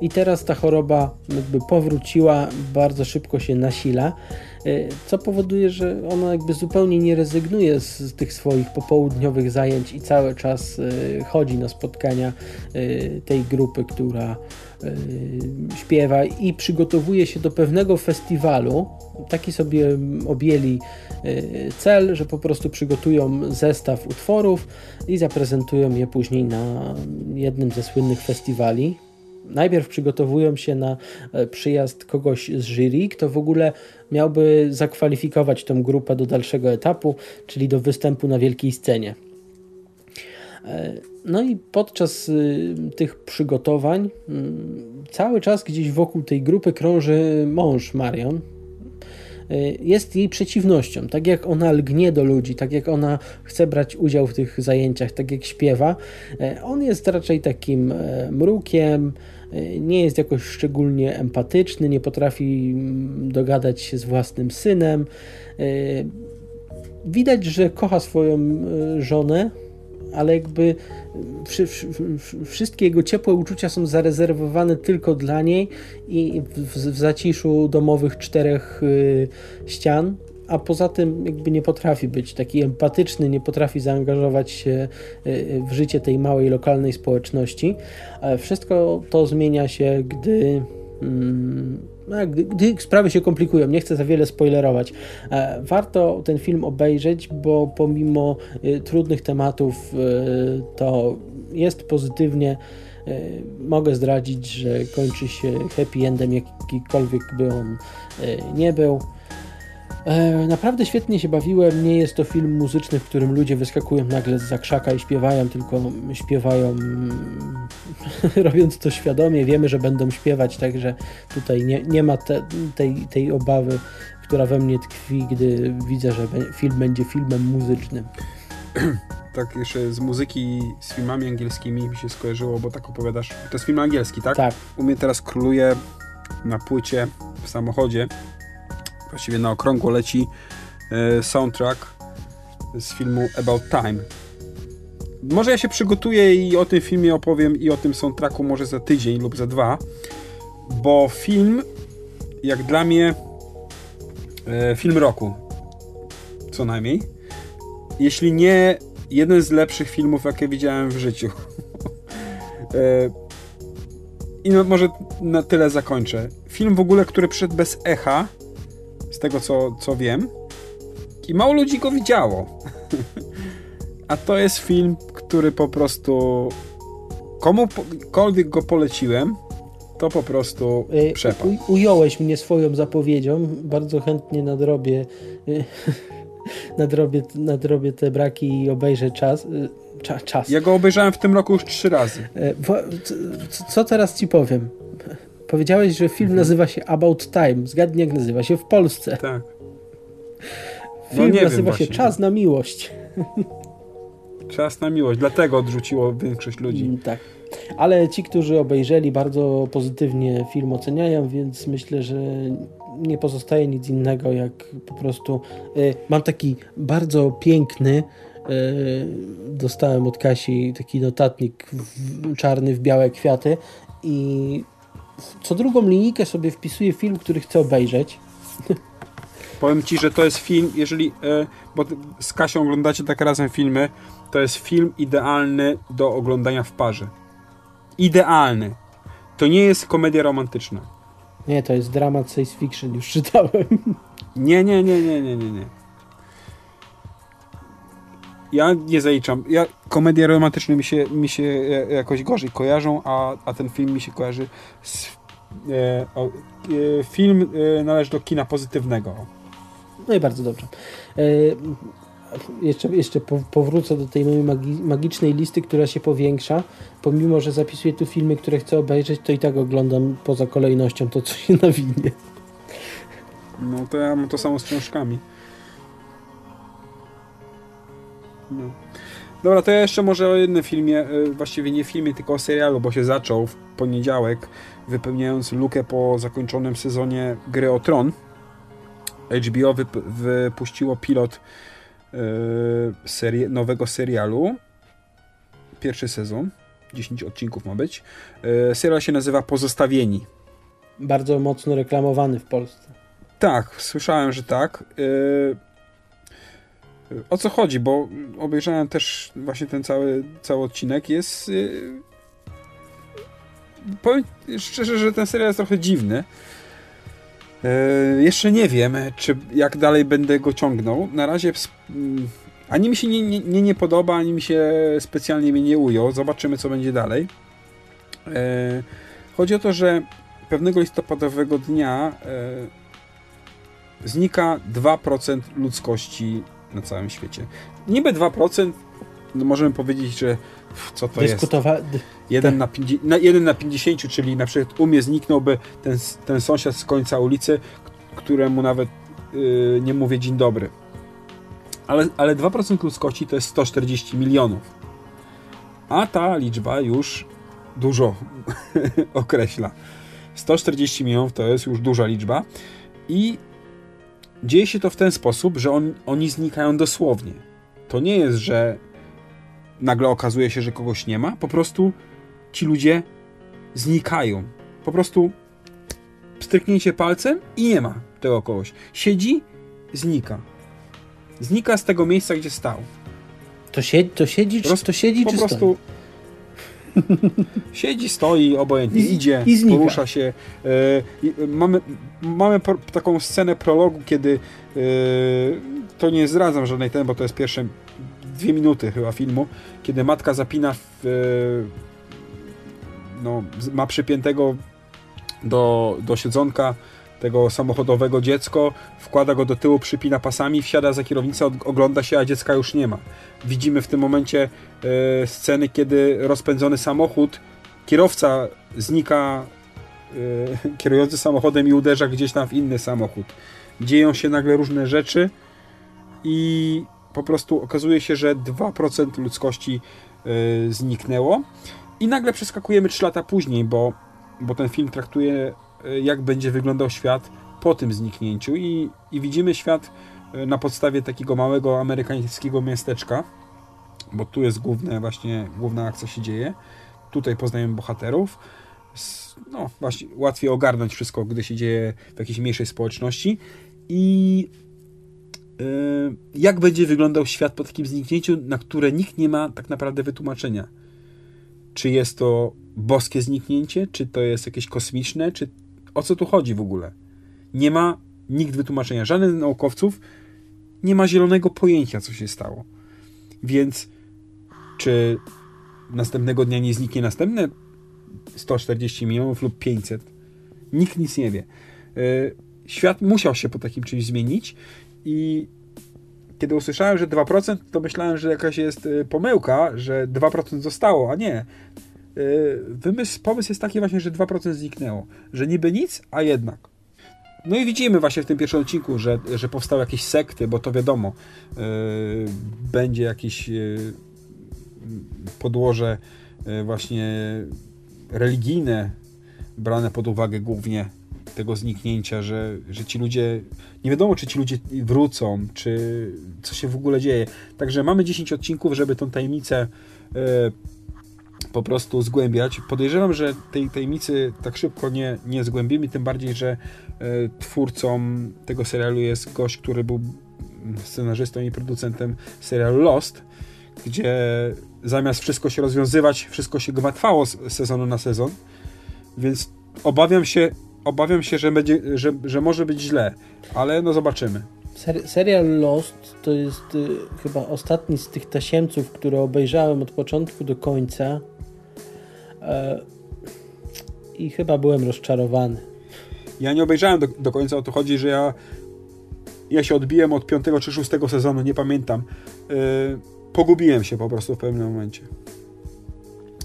i teraz ta choroba jakby powróciła, bardzo szybko się nasila, y, co powoduje, że ona jakby zupełnie nie rezygnuje z, tych swoich popołudniowych zajęć i cały czas y, chodzi na spotkania y, tej grupy, która śpiewa i przygotowuje się do pewnego festiwalu. Taki sobie objęli cel, że po prostu przygotują zestaw utworów i zaprezentują je później na jednym ze słynnych festiwali. Najpierw przygotowują się na e, przyjazd kogoś z jury, kto w ogóle miałby zakwalifikować tą grupę do dalszego etapu, czyli do występu na wielkiej scenie. E, No i podczas y, tych przygotowań mm, cały czas gdzieś wokół tej grupy krąży mąż Marion. Y, Jest jej przeciwnością. Tak jak ona lgnie do ludzi, tak jak ona chce brać udział w tych zajęciach, tak jak śpiewa, e, on jest raczej takim e, mrukiem, e, nie jest jakoś szczególnie empatyczny, nie potrafi mm, dogadać się z własnym synem. E, Widać, że kocha swoją e, żonę, ale jakby wszy, wszy, wszy- wszystkie jego ciepłe uczucia są zarezerwowane tylko dla niej i w, zaciszu domowych czterech y, ścian, a poza tym jakby nie potrafi być taki empatyczny, nie potrafi zaangażować się y, w życie tej małej lokalnej społeczności. Ale Wszystko to zmienia się, gdy mm, gdy, gdy sprawy się komplikują, nie chcę za wiele spoilerować. E, Warto ten film obejrzeć, bo pomimo trudnych tematów to jest pozytywnie. Mogę zdradzić, że kończy się happy endem, jakikolwiek by on nie był. E, Naprawdę świetnie się bawiłem. Nie jest to film muzyczny, w którym ludzie wyskakują nagle z krzaka i śpiewają, tylko śpiewają robiąc to świadomie. Wiemy, że będą śpiewać, także tutaj nie, nie ma te, tej, tej obawy, która we mnie tkwi, gdy widzę, że film będzie filmem muzycznym. Tak jeszcze z muzyki, z filmami angielskimi mi się skojarzyło, bo tak opowiadasz. To jest film angielski, tak? Tak, U mnie teraz króluje na płycie w samochodzie. Właściwie na okrągło leci e, soundtrack z filmu About Time. Może ja się przygotuję i o tym filmie opowiem i o tym soundtracku może za tydzień lub za dwa, bo film, jak dla mnie, e, film roku, co najmniej. Jeśli nie jeden z lepszych filmów, jakie widziałem w życiu. E, I no, może na tyle zakończę. Film w ogóle, który przyszedł bez echa, tego co, co wiem, i mało ludzi go widziało. A to jest film, który po prostu komukolwiek go poleciłem, to po prostu Y, przepadł. ująłeś mnie swoją zapowiedzią. Bardzo chętnie nadrobię, y, nadrobię, nadrobię te braki i obejrzę czas. y, Cza, czas. Ja go obejrzałem w tym roku już trzy razy. E, Co teraz ci powiem? Powiedziałeś, że film nazywa się About Time. Zgadnij, jak nazywa się w Polsce. Tak. No Film wiem nazywa się właśnie. Czas na miłość. Czas na miłość, dlatego odrzuciło większość ludzi. Mm, Tak. Ale ci, którzy obejrzeli, bardzo pozytywnie film oceniają, więc myślę, że nie pozostaje nic innego, jak po prostu. Y, mam taki bardzo piękny. Y, dostałem od Kasi taki notatnik w, czarny w białe kwiaty i co drugą linijkę sobie wpisuję film, który chcę obejrzeć. Powiem ci, że to jest film, jeżeli. E, bo z Kasią oglądacie tak razem filmy, to jest film idealny do oglądania w parze. Idealny. To nie jest komedia romantyczna. Nie, to jest dramat science fiction, już czytałem. Nie, nie, nie, nie, nie, nie, nie. Ja nie zaliczam. Ja, komedie romantyczne mi się, mi się jakoś gorzej kojarzą, a, a ten film mi się kojarzy z... E, o, e, film e, należy do kina pozytywnego. No i bardzo dobrze. E, jeszcze, jeszcze powrócę do tej mojej magi magicznej listy, która się powiększa. Pomimo, że zapisuję tu filmy, które chcę obejrzeć, to i tak oglądam poza kolejnością to, co się nawinie. No to ja mam to samo z książkami. No. Dobra, to ja jeszcze może o jednym filmie, e, właściwie nie filmie, tylko o serialu, bo się zaczął w poniedziałek, wypełniając lukę po zakończonym sezonie Gry o Tron. HBO wypuściło pilot E, seri nowego serialu. Pierwszy sezon. 10 odcinków ma być. E, serial się nazywa Pozostawieni. Bardzo mocno reklamowany w Polsce. Tak, słyszałem, że tak. O co chodzi? Bo obejrzałem też właśnie ten cały, cały odcinek. Jest. Powiem szczerze, że ten serial jest trochę dziwny. E, jeszcze nie wiem, czy jak dalej będę go ciągnął. Na razie mm, ani mi się nie, nie, nie podoba, ani mi się specjalnie mnie nie ujął. Zobaczymy, co będzie dalej. E, chodzi o to, że pewnego listopadowego dnia e, znika 2% ludzkości na całym świecie. Niby 2%, no możemy powiedzieć, że co to Dyskutowa jest? 1 na, 50, na, 1 na 50, czyli na przykład u mnie zniknąłby ten, ten sąsiad z końca ulicy, któremu nawet yy, nie mówię dzień dobry. Ale, ale 2% ludzkości to jest 140 milionów. A ta liczba już dużo określa. 140 milionów to jest już duża liczba. I dzieje się to w ten sposób, że on, oni znikają dosłownie. To nie jest, że nagle okazuje się, że kogoś nie ma. Po prostu ci ludzie znikają. Po prostu stryknięcie palcem i nie ma tego kogoś. Siedzi, znika. Znika z tego miejsca, gdzie stał. To, siedzi, to siedzi, Roz, to siedzi po czy prostu stoi? siedzi, stoi, obojętnie, I, idzie, i porusza się. E, mamy mamy pro, taką scenę prologu, kiedy e, to nie zdradzam żadnej ten, bo to jest pierwsze dwie minuty chyba filmu, kiedy matka zapina w, e, no, ma przypiętego do, do siedzonka tego samochodowego dziecko, wkłada go do tyłu, przypina pasami, wsiada za kierownicę, ogląda się, a dziecka już nie ma. Widzimy w tym momencie e, sceny, kiedy rozpędzony samochód, kierowca znika e, kierujący samochodem i uderza gdzieś tam w inny samochód. Dzieją się nagle różne rzeczy i po prostu okazuje się, że 2% ludzkości yy, zniknęło. I nagle przeskakujemy 3 lata później, bo, bo ten film traktuje, jak będzie wyglądał świat po tym zniknięciu. I, i widzimy świat yy, na podstawie takiego małego amerykańskiego miasteczka, bo tu jest główne, właśnie główna akcja się dzieje. Tutaj poznajemy bohaterów. No, właśnie łatwiej ogarnąć wszystko, gdy się dzieje w jakiejś mniejszej społeczności. I Y, jak będzie wyglądał świat po takim zniknięciu, na które nikt nie ma tak naprawdę wytłumaczenia. Czy jest to boskie zniknięcie, czy to jest jakieś kosmiczne, czy o co tu chodzi w ogóle? Nie ma nikt wytłumaczenia. Żaden z naukowców nie ma zielonego pojęcia, co się stało. Więc czy następnego dnia nie zniknie następne 140 milionów lub 500? Nikt nic nie wie. Y, świat musiał się po takim czymś zmienić i kiedy usłyszałem, że 2%, to myślałem, że jakaś jest y, pomyłka, że 2% zostało, a nie. Y, wymysł, pomysł jest taki właśnie, że 2% zniknęło. Że niby nic, a jednak. No i widzimy właśnie w tym pierwszym odcinku, że, że powstały jakieś sekty, bo to wiadomo, yy, będzie jakieś yy, podłoże yy, właśnie religijne brane pod uwagę głównie tego zniknięcia, że, że ci ludzie, nie wiadomo czy ci ludzie wrócą, czy co się w ogóle dzieje. Także mamy 10 odcinków, żeby tą tajemnicę e, po prostu zgłębiać. Podejrzewam, że tej tajemnicy tak szybko nie, nie zgłębimy, tym bardziej, że e, twórcą tego serialu jest gość, który był scenarzystą i producentem serialu Lost, gdzie zamiast wszystko się rozwiązywać, wszystko się gmatwało z sezonu na sezon, więc obawiam się, obawiam się, że, będzie, że, że może być źle, ale no zobaczymy. Ser serial Lost to jest y, chyba ostatni z tych tasiemców, które obejrzałem od początku do końca i chyba byłem rozczarowany. Ja nie obejrzałem do, do końca, o to chodzi, że ja ja się odbiłem od piątego czy szóstego sezonu, nie pamiętam. Yy, pogubiłem się po prostu w pewnym momencie.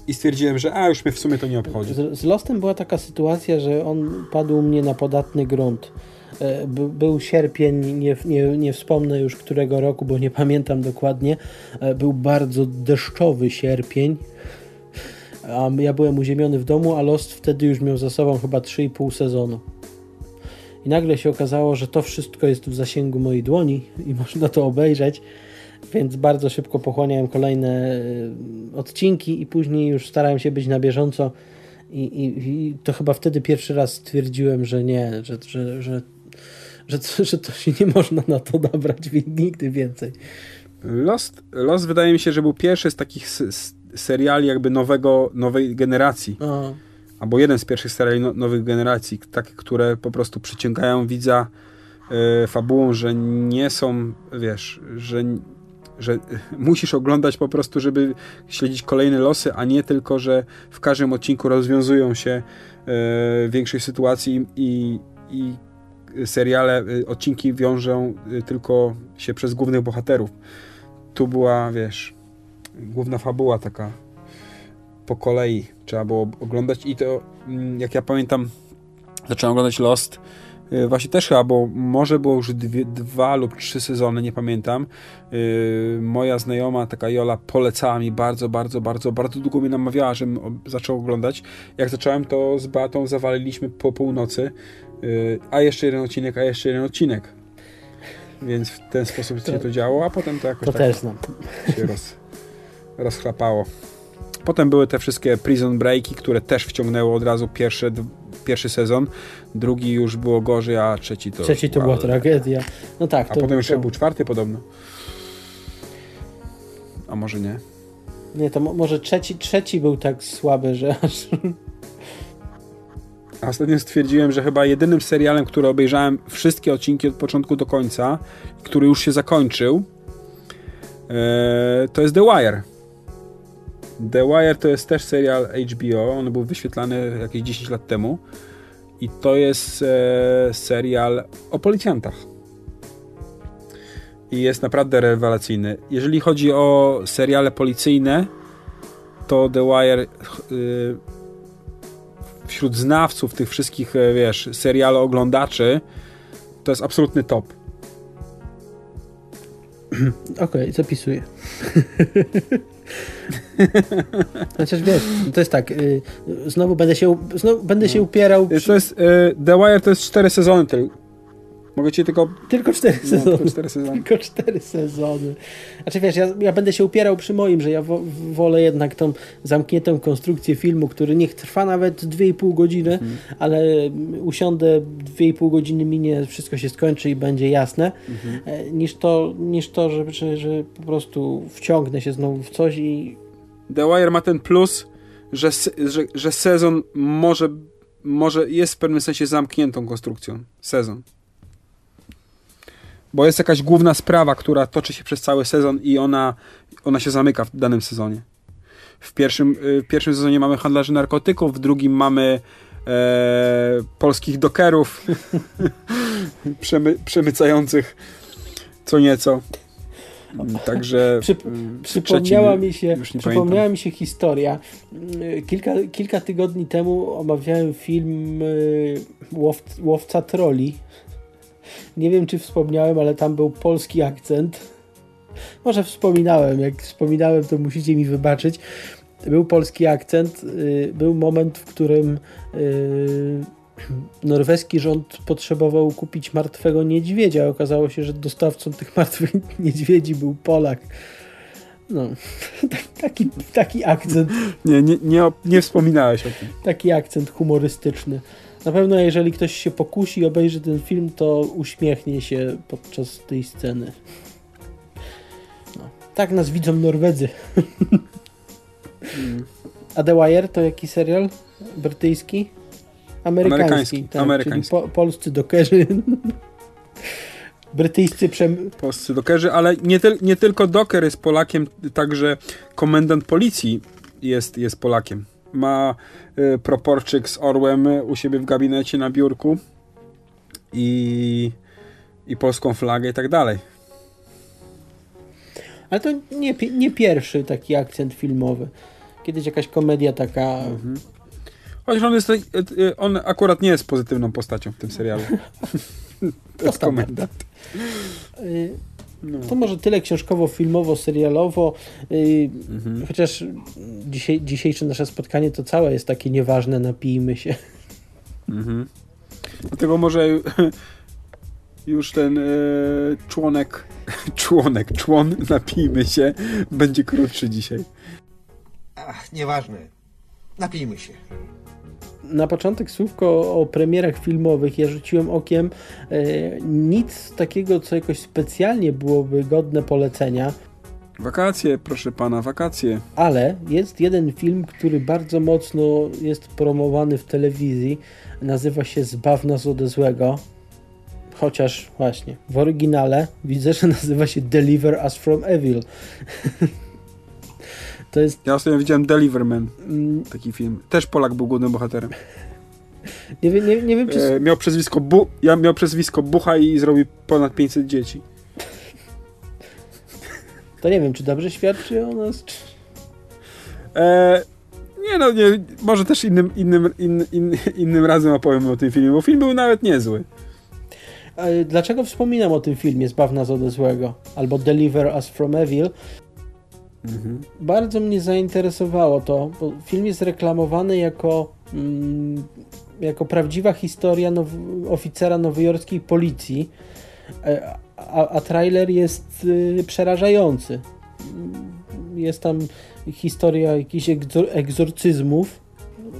I stwierdziłem, że a już mnie w sumie to nie obchodzi. Z, z Lostem była taka sytuacja, że on padł mnie na podatny grunt. E, by, był sierpień, nie, nie, nie wspomnę już którego roku, bo nie pamiętam dokładnie. E, był bardzo deszczowy sierpień. A ja byłem uziemiony w domu, a Lost wtedy już miał za sobą chyba 3,5 sezonu. I nagle się okazało, że to wszystko jest w zasięgu mojej dłoni i można to obejrzeć. Więc bardzo szybko pochłaniałem kolejne e, odcinki i później już starałem się być na bieżąco. I, i, i to chyba wtedy pierwszy raz stwierdziłem, że nie, że, że, że, że, że to się nie można na to nabrać nigdy więcej. Lost, Lost wydaje mi się, że był pierwszy z takich seriali jakby nowego, nowej generacji. A albo jeden z pierwszych seriali no, nowych generacji, takie, które po prostu przyciągają widza y, fabułą, że nie są, wiesz, że, że musisz oglądać po prostu, żeby śledzić kolejne losy, a nie tylko, że w każdym odcinku rozwiązują się y, w większej sytuacji i, i seriale, y, odcinki wiążą tylko się przez głównych bohaterów. Tu była, wiesz, główna fabuła taka po kolei trzeba było oglądać i to, mm, jak ja pamiętam, zacząłem oglądać Lost y, właśnie też chyba, bo może było już dwie, dwa lub trzy sezony, nie pamiętam. Yy, moja znajoma, taka Jola, polecała mi bardzo, bardzo, bardzo, bardzo długo mi namawiała, żebym zaczął oglądać. Jak zacząłem, to z Batą zawaliliśmy po północy, yy, a jeszcze jeden odcinek, a jeszcze jeden odcinek. Więc w ten sposób to, się to działo, a potem to jakoś to tak też znam. się roz, rozchlapało. Potem były te wszystkie Prison Breaki, które też wciągnęło od razu pierwszy, pierwszy sezon. Drugi już było gorzej, a trzeci to... Trzeci to była tragedia. No tak. A potem jeszcze to... był czwarty podobno. A może nie? Nie, to może trzeci, trzeci był tak słaby, że aż... A ostatnio stwierdziłem, że chyba jedynym serialem, który obejrzałem wszystkie odcinki od początku do końca, który już się zakończył, e, to jest The Wire. The Wire to jest też serial HBO, on był wyświetlany jakieś 10 lat temu i to jest e, serial o policjantach. I jest naprawdę rewelacyjny. Jeżeli chodzi o seriale policyjne, to The Wire y, wśród znawców tych wszystkich, e, wiesz, seriale oglądaczy, to jest absolutny top. Okej, okay, zapisuję. Chociaż wiesz, to jest tak, y, znowu będę się, znowu będę się no. upierał. Przy... To jest, y, The Wire to jest cztery sezony tylko. Mogę ci tylko... Tylko cztery no, sezony. Tylko cztery sezony. Tylko cztery sezony. Znaczy wiesz, ja, ja będę się upierał przy moim, że ja wo, wolę jednak tą zamkniętą konstrukcję filmu, który niech trwa nawet 2,5 godziny, mhm. ale usiądę 2,5 godziny minie, wszystko się skończy i będzie jasne, mhm. E, niż to, niż to że, że, że po prostu wciągnę się znowu w coś i... The Wire ma ten plus, że, że, że sezon może, może jest w pewnym sensie zamkniętą konstrukcją. Sezon bo jest jakaś główna sprawa, która toczy się przez cały sezon i ona, ona się zamyka w danym sezonie. W pierwszym, y, w pierwszym sezonie mamy handlarzy narkotyków, w drugim mamy e, polskich dokerów przemy, przemycających co nieco. Także Przy, przypomniała, mi się, przypomniała mi się historia. Kilka, kilka tygodni temu omawiałem film y, Łow, Łowca Troli nie wiem, czy wspomniałem, ale tam był polski akcent. Może wspominałem. Jak wspominałem, to musicie mi wybaczyć. Był polski akcent. Y, był moment, w którym y, norweski rząd potrzebował kupić martwego niedźwiedzia. Okazało się, że dostawcą tych martwych niedźwiedzi był Polak. No, taki, taki akcent. Nie, nie, nie, nie wspominałeś o tym. Taki akcent humorystyczny. Na pewno, jeżeli ktoś się pokusi i obejrzy ten film, to uśmiechnie się podczas tej sceny. No, tak nas widzą Norwedzy. Hmm. A The Wire to jaki serial? Brytyjski? Amerykański. Amerykański. Tak, Amerykański. Po, polscy dokerzy. Brytyjscy przem... Polscy dokerzy, ale nie, nie tylko doker jest Polakiem, także komendant policji jest, jest Polakiem. Ma y, proporczyk z orłem u siebie w gabinecie na biurku i, i polską flagę i tak dalej. Ale to nie, nie pierwszy taki akcent filmowy. Kiedyś jakaś komedia taka. Mhm. Chociaż on, jest, on akurat nie jest pozytywną postacią w tym serialu. to jest komendant. No. To może tyle książkowo, filmowo, yy, mhm. chociaż dzisiaj, dzisiejsze nasze spotkanie to całe jest takie nieważne, napijmy się. Mhm. Dlatego może już ten e, członek, członek, człon, napijmy się, będzie krótszy dzisiaj. Ach, nieważne. Napijmy się. Na początek słówko o premierach filmowych. Ja rzuciłem okiem e, nic takiego, co jakoś specjalnie byłoby godne polecenia. Wakacje, proszę pana, wakacje. Ale jest jeden film, który bardzo mocno jest promowany w telewizji. Nazywa się Zbaw nas ode złego. Chociaż właśnie w oryginale widzę, że nazywa się Deliver Us from Evil. To jest... Ja ostatnio widziałem Deliverman, mm. taki film. Też Polak był głównym bohaterem. Nie, nie, nie wiem, czy... E, miał przezwisko, bu... ja miał przezwisko Bucha i zrobił ponad 500 dzieci. To nie wiem, czy dobrze świadczy o nas, czy... E, nie no, nie, może też innym, innym, in, in, innym razem opowiem o tym filmie, bo film był nawet niezły. Dlaczego wspominam o tym filmie Zbaw nas od złego? Albo Deliver Us From Evil? Mhm. Bardzo mnie zainteresowało to, bo film jest reklamowany jako, mm, jako prawdziwa historia now oficera nowojorskiej policji, e, a, a trailer jest y, przerażający. Jest tam historia jakichś egzor egzorcyzmów.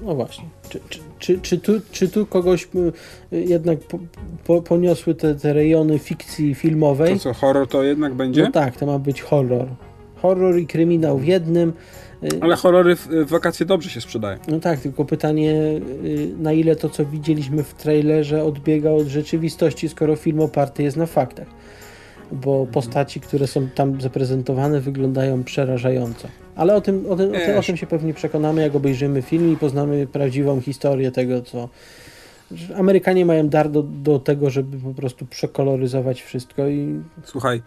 No właśnie. Czy, czy, czy, czy, tu, czy tu kogoś y, jednak po, po, poniosły te, te rejony fikcji filmowej? To co, horror to jednak będzie? No tak, to ma być horror horror i kryminał w jednym. Y, Ale horrory w, w wakacje dobrze się sprzedają. No tak, tylko pytanie, y, na ile to, co widzieliśmy w trailerze, odbiega od rzeczywistości, skoro film oparty jest na faktach. Bo mhm. postaci, które są tam zaprezentowane, wyglądają przerażająco. Ale o tym, o, tym, o, tym, o tym się pewnie przekonamy, jak obejrzymy film i poznamy prawdziwą historię tego, co. Amerykanie mają dar do, do tego, żeby po prostu przekoloryzować wszystko i. Słuchaj,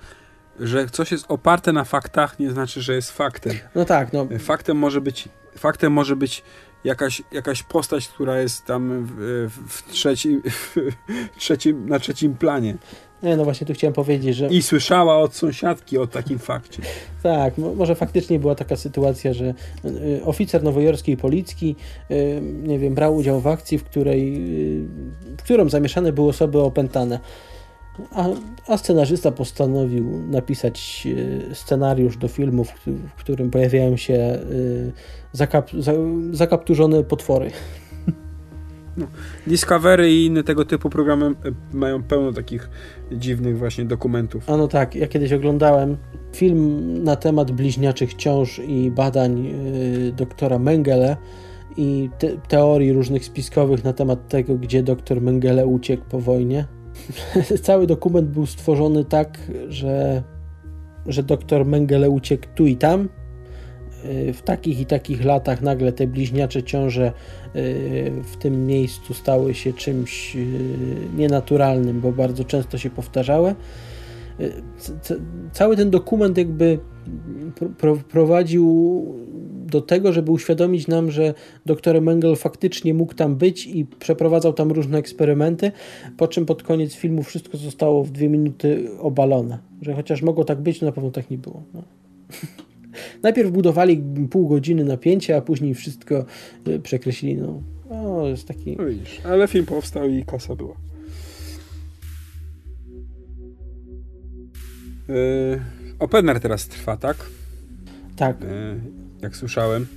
że coś jest oparte na faktach, nie znaczy, że jest faktem. No tak, no. Faktem może być, faktem może być jakaś, jakaś postać, która jest tam w, w trzecim, w trzecim, na trzecim planie. Nie, no właśnie tu chciałem powiedzieć, że... I słyszała od sąsiadki o takim fakcie. Tak, może faktycznie była taka sytuacja, że y, oficer nowojorskiej policji, y, nie wiem, brał udział w akcji, w której, y, w którą zamieszane były osoby opętane. A, a, scenarzysta postanowił napisać e, scenariusz do filmu, w, którym pojawiają się e, zakap, za, zakapturzone potwory. No, Discovery i inne tego typu programy e, mają pełno takich dziwnych właśnie dokumentów. A no tak, ja kiedyś oglądałem film na temat bliźniaczych ciąż i badań doktora Mengele i te teorii różnych spiskowych na temat tego, gdzie doktor Mengele uciekł po wojnie. cały dokument był stworzony tak, że, że doktor Mengele uciekł tu i tam. Y, w takich i takich latach nagle te bliźniacze ciąże y, w tym miejscu stały się czymś y, nienaturalnym, bo bardzo często się powtarzały. Cały ten dokument jakby prowadził do tego, żeby uświadomić nam, że dr Mengel faktycznie mógł tam być i przeprowadzał tam różne eksperymenty, po czym pod koniec filmu wszystko zostało w dwie minuty obalone. Że chociaż mogło tak być, to na pewno tak nie było. No. Najpierw budowali pół godziny napięcia, a później wszystko y, przekreślili. No, jest taki... No widzisz, ale film powstał i kasa była. Yy, opener teraz trwa, tak? Tak, Yy, jak słyszałem.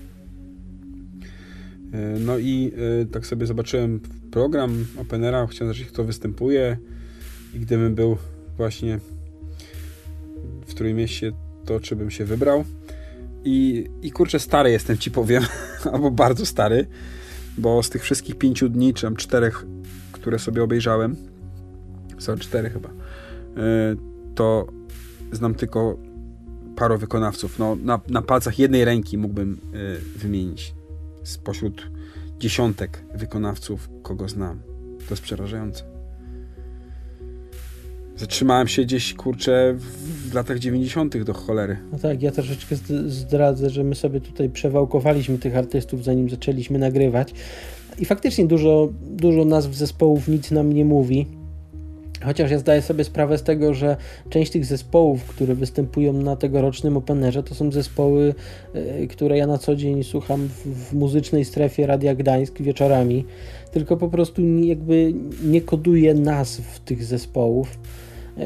Yy, no i yy, tak sobie zobaczyłem program Openera, chciałem zobaczyć kto występuje i gdybym był właśnie w którym mieście, to czy bym się wybrał. I, I kurczę, stary jestem, ci powiem, albo bardzo stary, bo z tych wszystkich pięciu dni, czy tam czterech, które sobie obejrzałem, są cztery chyba, yy, to znam tylko paru wykonawców. No, na, na palcach jednej ręki mógłbym yy, wymienić spośród dziesiątek wykonawców, kogo znam. To jest przerażające. Zatrzymałem się gdzieś, kurczę, w, latach 90. do cholery. no tak, ja troszeczkę zd- zdradzę, że my sobie tutaj przewałkowaliśmy tych artystów, zanim zaczęliśmy nagrywać. I faktycznie dużo, dużo nazw zespołów nic nam nie mówi. Chociaż ja zdaję sobie sprawę z tego, że część tych zespołów, które występują na tegorocznym Openerze, to są zespoły, y, które ja na co dzień słucham w, muzycznej strefie Radia Gdańsk wieczorami, tylko po prostu jakby nie koduję nazw tych zespołów. Y,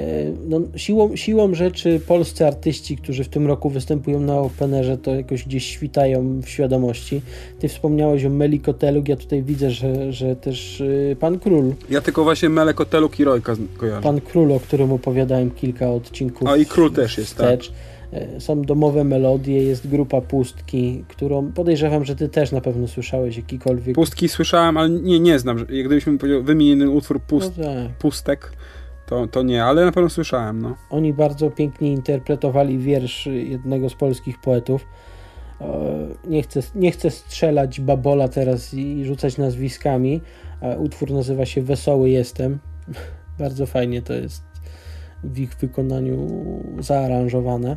No, siłą, siłą rzeczy polscy artyści, którzy w tym roku występują na Openerze, to jakoś gdzieś świtają w świadomości. Ty wspomniałeś o Melikotelu, ja tutaj widzę, że, że też y, pan Król Ja tylko właśnie Mele Kotelu Kirojka z- kojarzę. Pan Król, o którym opowiadałem kilka odcinków. A i Król też jest, tak. wstecz. E, Są domowe melodie, jest grupa Pustki, którą podejrzewam, że ty też na pewno słyszałeś jakikolwiek. Pustki słyszałem, ale nie, nie znam. Jak Gdybyś mi powiedział, wymień jeden utwór pust, No tak. pustek, to, to nie, ale na pewno słyszałem, no. Oni bardzo pięknie interpretowali wiersz jednego z polskich poetów. E, Nie chcę, nie chcę strzelać babola teraz i rzucać nazwiskami. a Utwór nazywa się Wesoły Jestem. Bardzo fajnie to jest w ich wykonaniu zaaranżowane.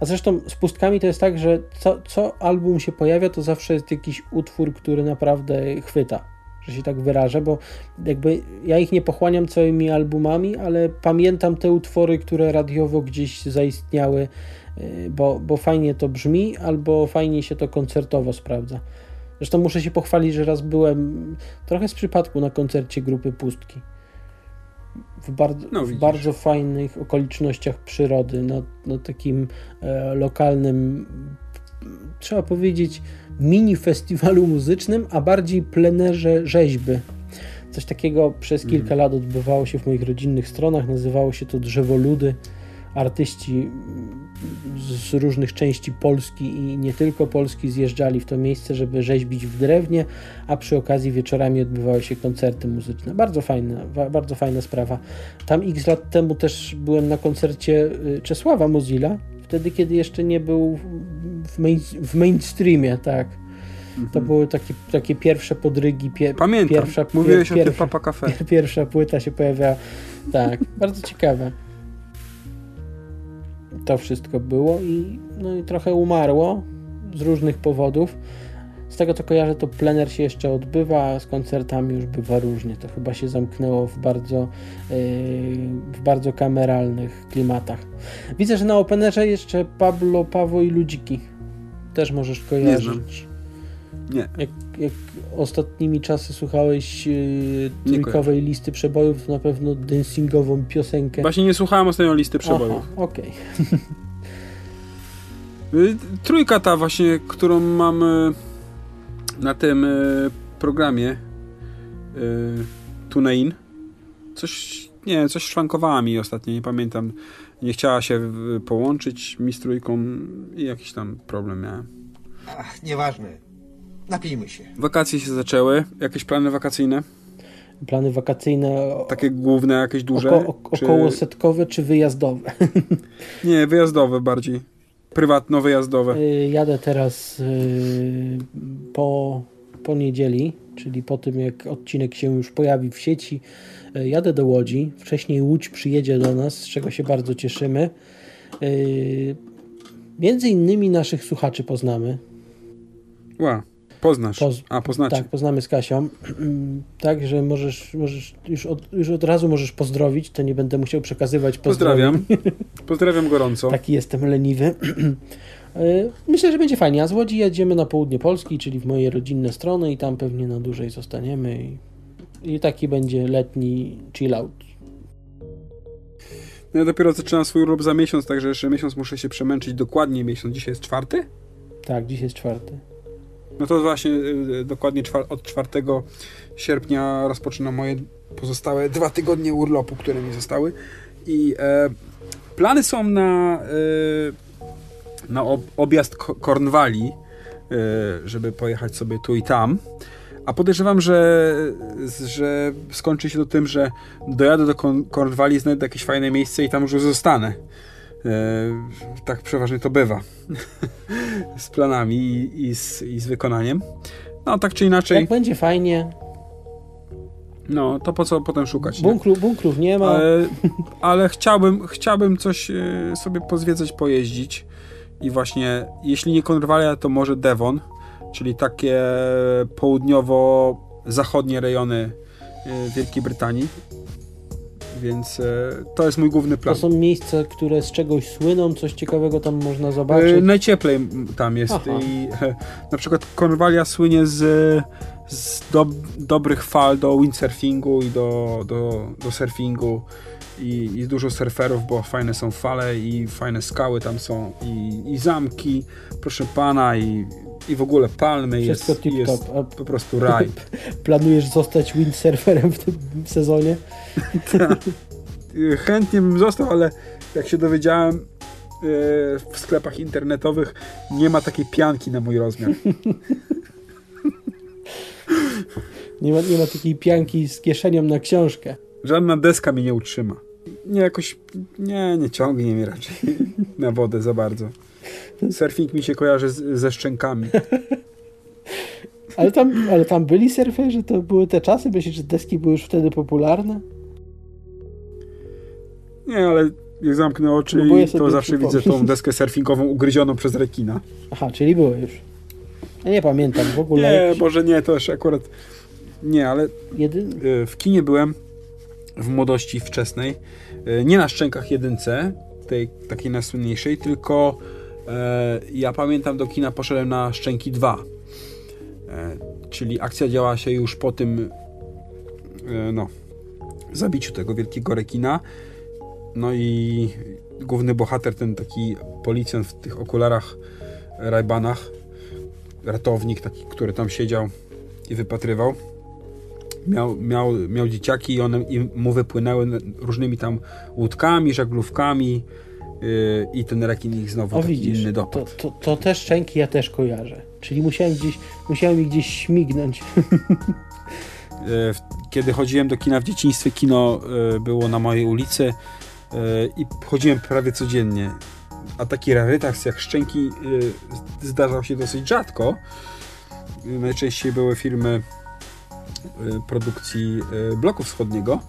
A zresztą z pustkami to jest tak, że co, co album się pojawia, to zawsze jest jakiś utwór, który naprawdę chwyta, że się tak wyrażę, bo jakby ja ich nie pochłaniam całymi albumami, ale pamiętam te utwory, które radiowo gdzieś zaistniały, yy, bo, bo fajnie to brzmi, albo fajnie się to koncertowo sprawdza. Zresztą muszę się pochwalić, że raz byłem trochę z przypadku na koncercie grupy Pustki. W bardzo, No, w bardzo fajnych okolicznościach przyrody, na, na takim e, lokalnym, trzeba powiedzieć, mini festiwalu muzycznym, a bardziej plenerze rzeźby. Coś takiego przez Mhm. kilka lat odbywało się w moich rodzinnych stronach, nazywało się to Drzewoludy. Artyści z różnych części Polski i nie tylko Polski zjeżdżali w to miejsce, żeby rzeźbić w drewnie, a przy okazji wieczorami odbywały się koncerty muzyczne. Bardzo fajna, bardzo fajna sprawa. Tam x lat temu też byłem na koncercie y, Czesława Mozilla, wtedy kiedy jeszcze nie był w, main, w mainstreamie, tak. To były takie, takie pierwsze podrygi, pie, Mhm. Pamiętam, pierwsza, mówiłeś pier, o tym pierwsza, Papa Cafe. pier, pierwsza płyta się pojawiała. Tak, bardzo ciekawe. To wszystko było i, no i trochę umarło z różnych powodów. Z tego co kojarzę, to plener się jeszcze odbywa, a z koncertami już bywa różnie. To chyba się zamknęło w bardzo, yy, w bardzo kameralnych klimatach. Widzę, że na openerze jeszcze Pablo, Paweł i Ludziki. Też możesz kojarzyć. Nie. Jak, jak ostatnimi czasy słuchałeś yy, trójkowej listy przebojów, to na pewno dancingową piosenkę. Właśnie nie słuchałem ostatnio listy przebojów. Okej. Y, Trójka ta właśnie, którą mam na tym y, programie y, TuneIn. Coś, nie coś szwankowała mi ostatnio, nie pamiętam. Nie chciała się połączyć mi z trójką i jakiś tam problem miałem. Ach, nieważne. Napijmy się. Wakacje się zaczęły. Jakieś plany wakacyjne? Plany wakacyjne Takie główne, jakieś duże? oko, o, czy... około setkowe czy wyjazdowe? Nie, wyjazdowe bardziej. Prywatno wyjazdowe. Y, Jadę teraz y, po, po niedzieli, czyli po tym jak odcinek się już pojawi w sieci. Y, Jadę do Łodzi. Wcześniej Łódź przyjedzie do nas, z czego się bardzo cieszymy. Y, Między innymi naszych słuchaczy poznamy. Ła, poznasz. Poz- A, poznacie. Tak, poznamy z Kasią. Tak, możesz, możesz już, od, już od razu możesz pozdrowić, to nie będę musiał przekazywać pozdrowień. Pozdrawiam. Pozdrawiam gorąco. Taki jestem leniwy. Y, myślę, że będzie fajnie. A z Łodzi jedziemy na południe Polski, czyli w moje rodzinne strony i tam pewnie na dłużej zostaniemy. I, i taki będzie letni chill out. No ja dopiero zaczynam swój urlop za miesiąc, także jeszcze miesiąc muszę się przemęczyć dokładnie miesiąc. Dzisiaj jest czwarty? Tak, dzisiaj jest czwarty. No to właśnie y, dokładnie od 4 sierpnia rozpoczynam moje pozostałe dwa tygodnie urlopu, które mi zostały. I e, plany są na, e, na ob- objazd Ko- Cornwalli, e, żeby pojechać sobie tu i tam. A podejrzewam, że, że skończy się to tym, że dojadę do Cornwalli, znajdę jakieś fajne miejsce i tam już zostanę. E, tak przeważnie to bywa z planami i, i, z, i z wykonaniem. No tak czy inaczej, Jak będzie fajnie, no to po co potem szukać? Nie? bunkru, bunkrów nie ma. Ale, ale chciałbym, chciałbym coś e, sobie pozwiedzać, pojeździć i właśnie, jeśli nie Cornwallia, to może Devon, czyli takie południowo-zachodnie rejony e, Wielkiej Brytanii. Więc e, to jest mój główny To plan. są miejsca, które z czegoś słyną, coś ciekawego tam można zobaczyć. E, najcieplej tam jest Aha. i na przykład Cornwallia słynie z, z dob, dobrych fal do windsurfingu i do, do, do surfingu i, i dużo surferów, bo fajne są fale i fajne skały tam są i, i zamki, proszę pana i, i w ogóle palmy Wszystko jest, jest po prostu raj. planujesz zostać windsurferem w tym sezonie? Y, Chętnie bym został, ale jak się dowiedziałem y, w sklepach internetowych nie ma takiej pianki na mój rozmiar. Nie ma, nie ma takiej pianki z kieszenią na książkę. Żadna deska mnie nie utrzyma. Nie jakoś, nie, nie ciągnie mnie raczej na wodę za bardzo. Surfing mi się kojarzy z, ze szczękami. Ale tam, ale tam byli surferzy? To były te czasy? Myślisz, że deski były już wtedy popularne? Nie, ale jak zamknę oczy, i to zawsze widzę tą deskę surfingową ugryzioną przez rekina. Aha, czyli były już. Ja nie pamiętam w ogóle. Nie, jakiś- może nie, to już akurat nie, ale Jedyn... y, w kinie byłem w młodości wczesnej. y, Nie na Szczękach jedynce, tej takiej najsłynniejszej, tylko e, ja pamiętam do kina poszedłem na Szczęki 2. E, czyli akcja działa się już po tym e, no, zabiciu tego wielkiego rekina. No i główny bohater, ten taki policjant w tych okularach, rajbanach, ratownik taki, który tam siedział i wypatrywał. Miał, miał, miał dzieciaki i one i mu wypłynęły różnymi tam łódkami, żaglówkami yy, i ten rekin ich znowu O widzisz, inny to, dopadł. to, to te szczęki ja też kojarzę. Czyli musiałem gdzieś, musiałem ich gdzieś śmignąć. W- Kiedy chodziłem do kina w dzieciństwie, kino e, było na mojej ulicy e, i chodziłem prawie codziennie. A taki rarytas jak Szczęki zdarzał się dosyć rzadko. Najczęściej były filmy produkcji bloku wschodniego,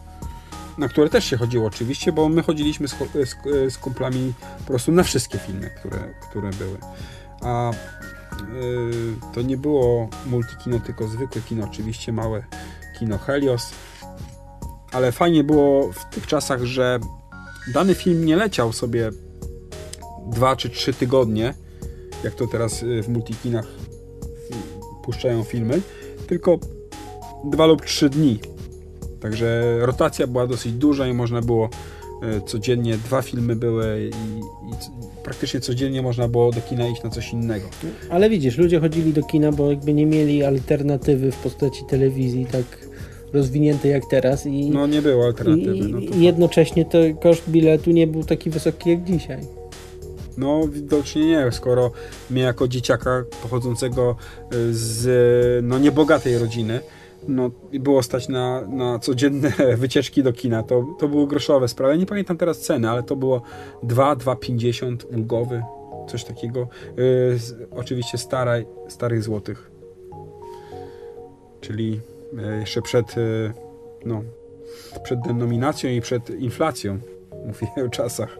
na które też się chodziło oczywiście, bo my chodziliśmy z, z, z kumplami po prostu na wszystkie filmy, które, które były. A e, to nie było multikino, tylko zwykłe kino, oczywiście małe kino Helios. Ale fajnie było w tych czasach, że dany film nie leciał sobie dwa czy trzy tygodnie, jak to teraz y, w multikinach y, puszczają filmy, tylko dwa lub trzy dni. Także rotacja była dosyć duża i można było y, codziennie, dwa filmy były i, i praktycznie codziennie można było do kina iść na coś innego. Ale widzisz, ludzie chodzili do kina, bo jakby nie mieli alternatywy w postaci telewizji tak rozwiniętej jak teraz i, No nie było alternatywy. i, No, i jednocześnie to koszt biletu nie był taki wysoki jak dzisiaj. No, widocznie nie, skoro mnie jako dzieciaka pochodzącego y, z no, niebogatej rodziny, no, było stać na, na codzienne wycieczki do kina, to, to były groszowe sprawy. Nie pamiętam teraz ceny, ale to było 2, 2,50 ulgowy, coś takiego. Y, z, oczywiście staraj, starych złotych. Czyli y, jeszcze przed, y, no, przed denominacją i przed inflacją. Mówię o czasach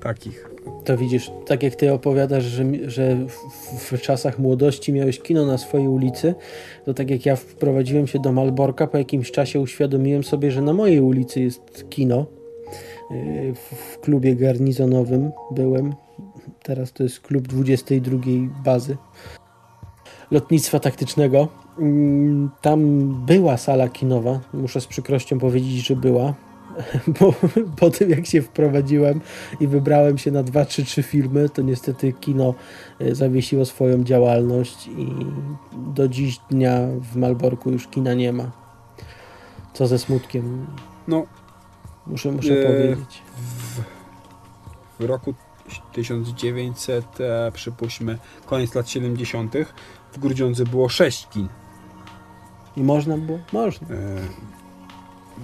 takich. To widzisz, tak jak ty opowiadasz, że, że w, w czasach młodości miałeś kino na swojej ulicy, to tak jak ja wprowadziłem się do Malborka, po jakimś czasie uświadomiłem sobie, że na mojej ulicy jest kino. Yy, W, w klubie garnizonowym byłem Teraz to jest klub 22 bazy lotnictwa taktycznego. Mm, tam była sala kinowa, muszę z przykrością powiedzieć, że była, bo po tym jak się wprowadziłem i wybrałem się na dwa czy trzy filmy, to niestety kino e, zawiesiło swoją działalność i do dziś dnia w Malborku już kina nie ma. Co ze smutkiem. No, muszę, muszę e, powiedzieć. W, w roku 1900, e, przypuśćmy, koniec lat 70., w Grudziądzu było sześć kin. I można było? Można. E,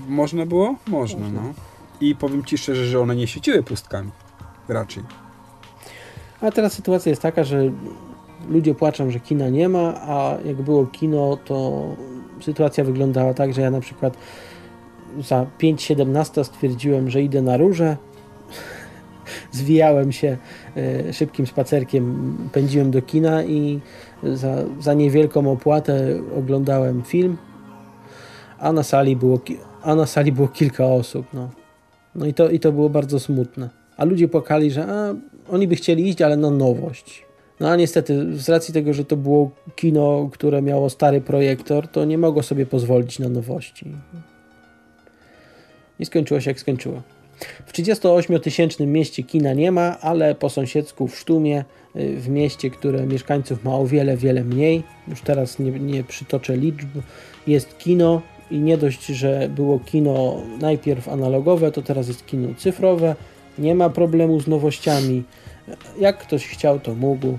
można było? Można, można, no. I powiem Ci szczerze, że one nie świeciły pustkami. Raczej. A teraz sytuacja jest taka, że ludzie płaczą, że kina nie ma, a jak było kino, to sytuacja wyglądała tak, że ja na przykład za 5.17 stwierdziłem, że idę na róże. Zwijałem się e, szybkim spacerkiem, pędziłem do kina i za, za niewielką opłatę oglądałem film, a na sali było, a na sali było kilka osób. No, no i, to, i to było bardzo smutne. A ludzie płakali, że a, oni by chcieli iść, ale na nowość. No a niestety, z racji tego, że to było kino, które miało stary projektor, to nie mogło sobie pozwolić na nowości. I skończyło się jak skończyło. W 38-tysięcznym mieście kina nie ma, ale po sąsiedzku w Sztumie, y, w mieście, które mieszkańców ma o wiele, wiele mniej, już teraz nie, nie przytoczę liczb, jest kino i nie dość, że było kino najpierw analogowe, to teraz jest kino cyfrowe. Nie ma problemu z nowościami. Jak ktoś chciał, to mógł.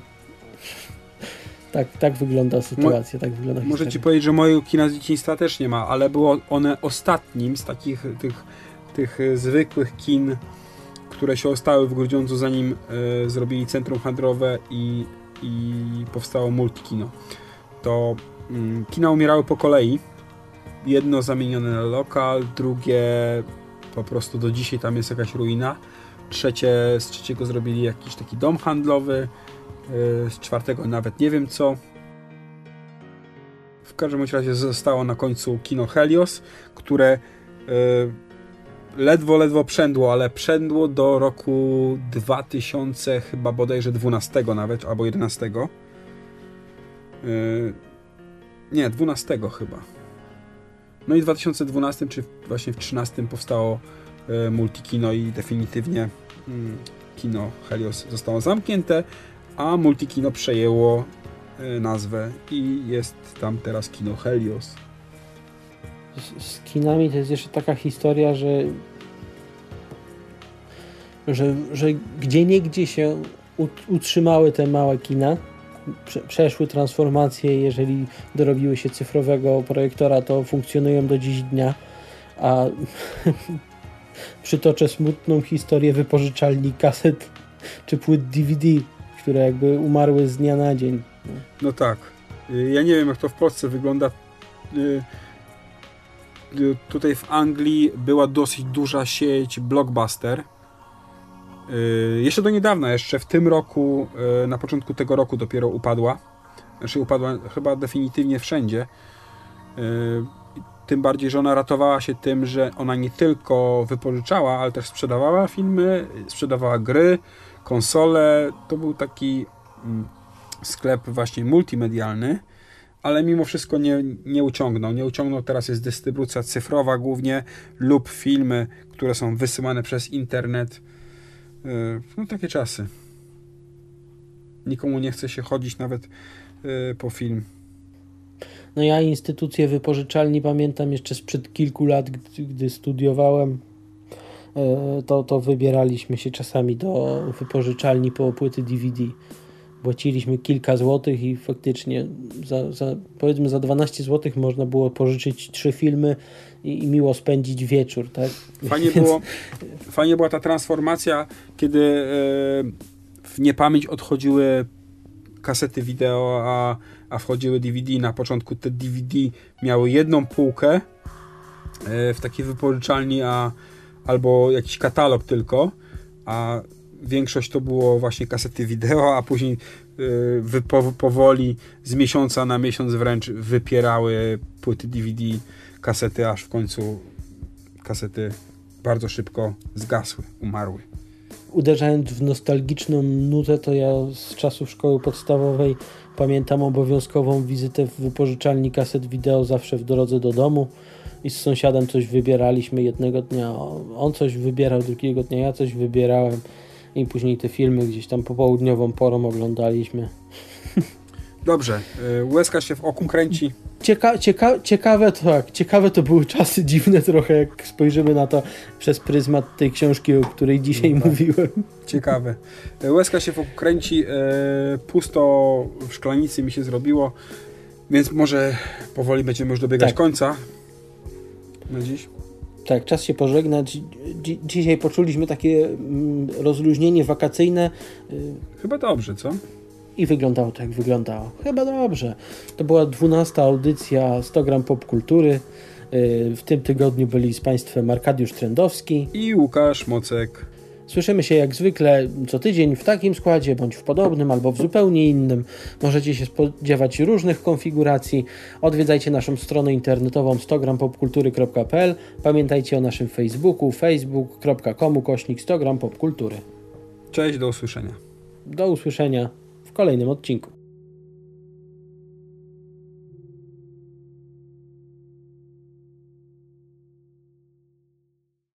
Tak, tak wygląda sytuacja, Mo tak wygląda ci powiedzieć, że mojego kina z dzieciństwa też nie ma, ale było one ostatnim z takich tych tych zwykłych kin, które się ostały w Grudziądzu zanim e, zrobili centrum handlowe i, i powstało multikino. To mm, kina umierały po kolei. Jedno zamienione na lokal, drugie po prostu do dzisiaj tam jest jakaś ruina. Trzecie, z trzeciego zrobili jakiś taki dom handlowy, e, z czwartego nawet nie wiem co. W każdym razie zostało na końcu kino Helios, które e, ledwo, ledwo przędło, ale przędło do roku 2000 chyba bodajże 12 nawet, albo 11. Yy, nie, 12 chyba. No i w 2012 czy właśnie w 13 powstało yy, Multikino i definitywnie yy, kino Helios zostało zamknięte, a Multikino przejęło yy, nazwę i jest tam teraz kino Helios. Z, z kinami to jest jeszcze taka historia, że że, że gdzie niegdzie się utrzymały te małe kina, przeszły transformację, jeżeli dorobiły się cyfrowego projektora, to funkcjonują do dziś dnia, a przytoczę smutną historię wypożyczalni kaset czy płyt DVD, które jakby umarły z dnia na dzień. No tak. Ja nie wiem, jak to w Polsce wygląda. Y, Y, tutaj w Anglii była dosyć duża sieć Blockbuster. Y, jeszcze do niedawna, jeszcze w tym roku, y, na początku tego roku dopiero upadła. Znaczy upadła chyba definitywnie wszędzie. Tym bardziej, że ona ratowała się tym, że ona nie tylko wypożyczała, ale też sprzedawała filmy, sprzedawała gry, konsole. To był taki mm, sklep właśnie multimedialny ale mimo wszystko nie, nie uciągnął. Nie uciągnął, teraz jest dystrybucja cyfrowa głównie lub filmy, które są wysyłane przez internet. E, no takie czasy. Nikomu nie chce się chodzić nawet e, po film. No ja instytucje wypożyczalni pamiętam jeszcze sprzed kilku lat, gdy, gdy studiowałem, e, to, to wybieraliśmy się czasami do wypożyczalni po płyty DVD płaciliśmy kilka złotych i faktycznie za, za, powiedzmy za 12 złotych można było pożyczyć trzy filmy i, i miło spędzić wieczór, tak? Fajnie, Więc... było, fajnie była ta transformacja, kiedy e, w niepamięć odchodziły kasety wideo, a, a wchodziły DVD. Na początku te DVD miały jedną półkę e, w takiej wypożyczalni, a, albo jakiś katalog tylko, a większość to było właśnie kasety wideo, a później y, powoli z miesiąca na miesiąc wręcz wypierały płyty DVD, kasety, aż w końcu kasety bardzo szybko zgasły, umarły. uderzając w nostalgiczną nutę, to ja z czasów szkoły podstawowej pamiętam obowiązkową wizytę w wypożyczalni kaset wideo zawsze w drodze do domu i z sąsiadem coś wybieraliśmy jednego dnia. On coś wybierał, drugiego dnia ja coś wybierałem i później te filmy gdzieś tam popołudniową porą oglądaliśmy. Dobrze, y, łezka się w oku kręci. Cieka, cieka, ciekawe, to, tak, ciekawe to były czasy dziwne trochę, jak spojrzymy na to przez pryzmat tej książki, o której dzisiaj No tak. mówiłem. Ciekawe. Y, Łezka się w oku kręci. y, Pusto w szklanicy mi się zrobiło, więc może powoli będziemy już dobiegać Tak. końca na dziś. Tak, czas się pożegnać. Dzi- dzisiaj poczuliśmy takie mm, rozluźnienie wakacyjne y, Chyba dobrze, co? i wyglądało tak, jak wyglądało. Chyba dobrze. To była dwunasta audycja 100 gram popkultury. Y, W tym tygodniu byli z Państwem Arkadiusz Trendowski. I Łukasz Mocek. Słyszymy się jak zwykle co tydzień w takim składzie, bądź w podobnym, albo w zupełnie innym. Możecie się spodziewać różnych konfiguracji. Odwiedzajcie naszą stronę internetową 100grampopkultury.pl. Pamiętajcie o naszym Facebooku facebook.com kośnik 100 gram popkultury. Cześć, do usłyszenia. Do usłyszenia w kolejnym odcinku.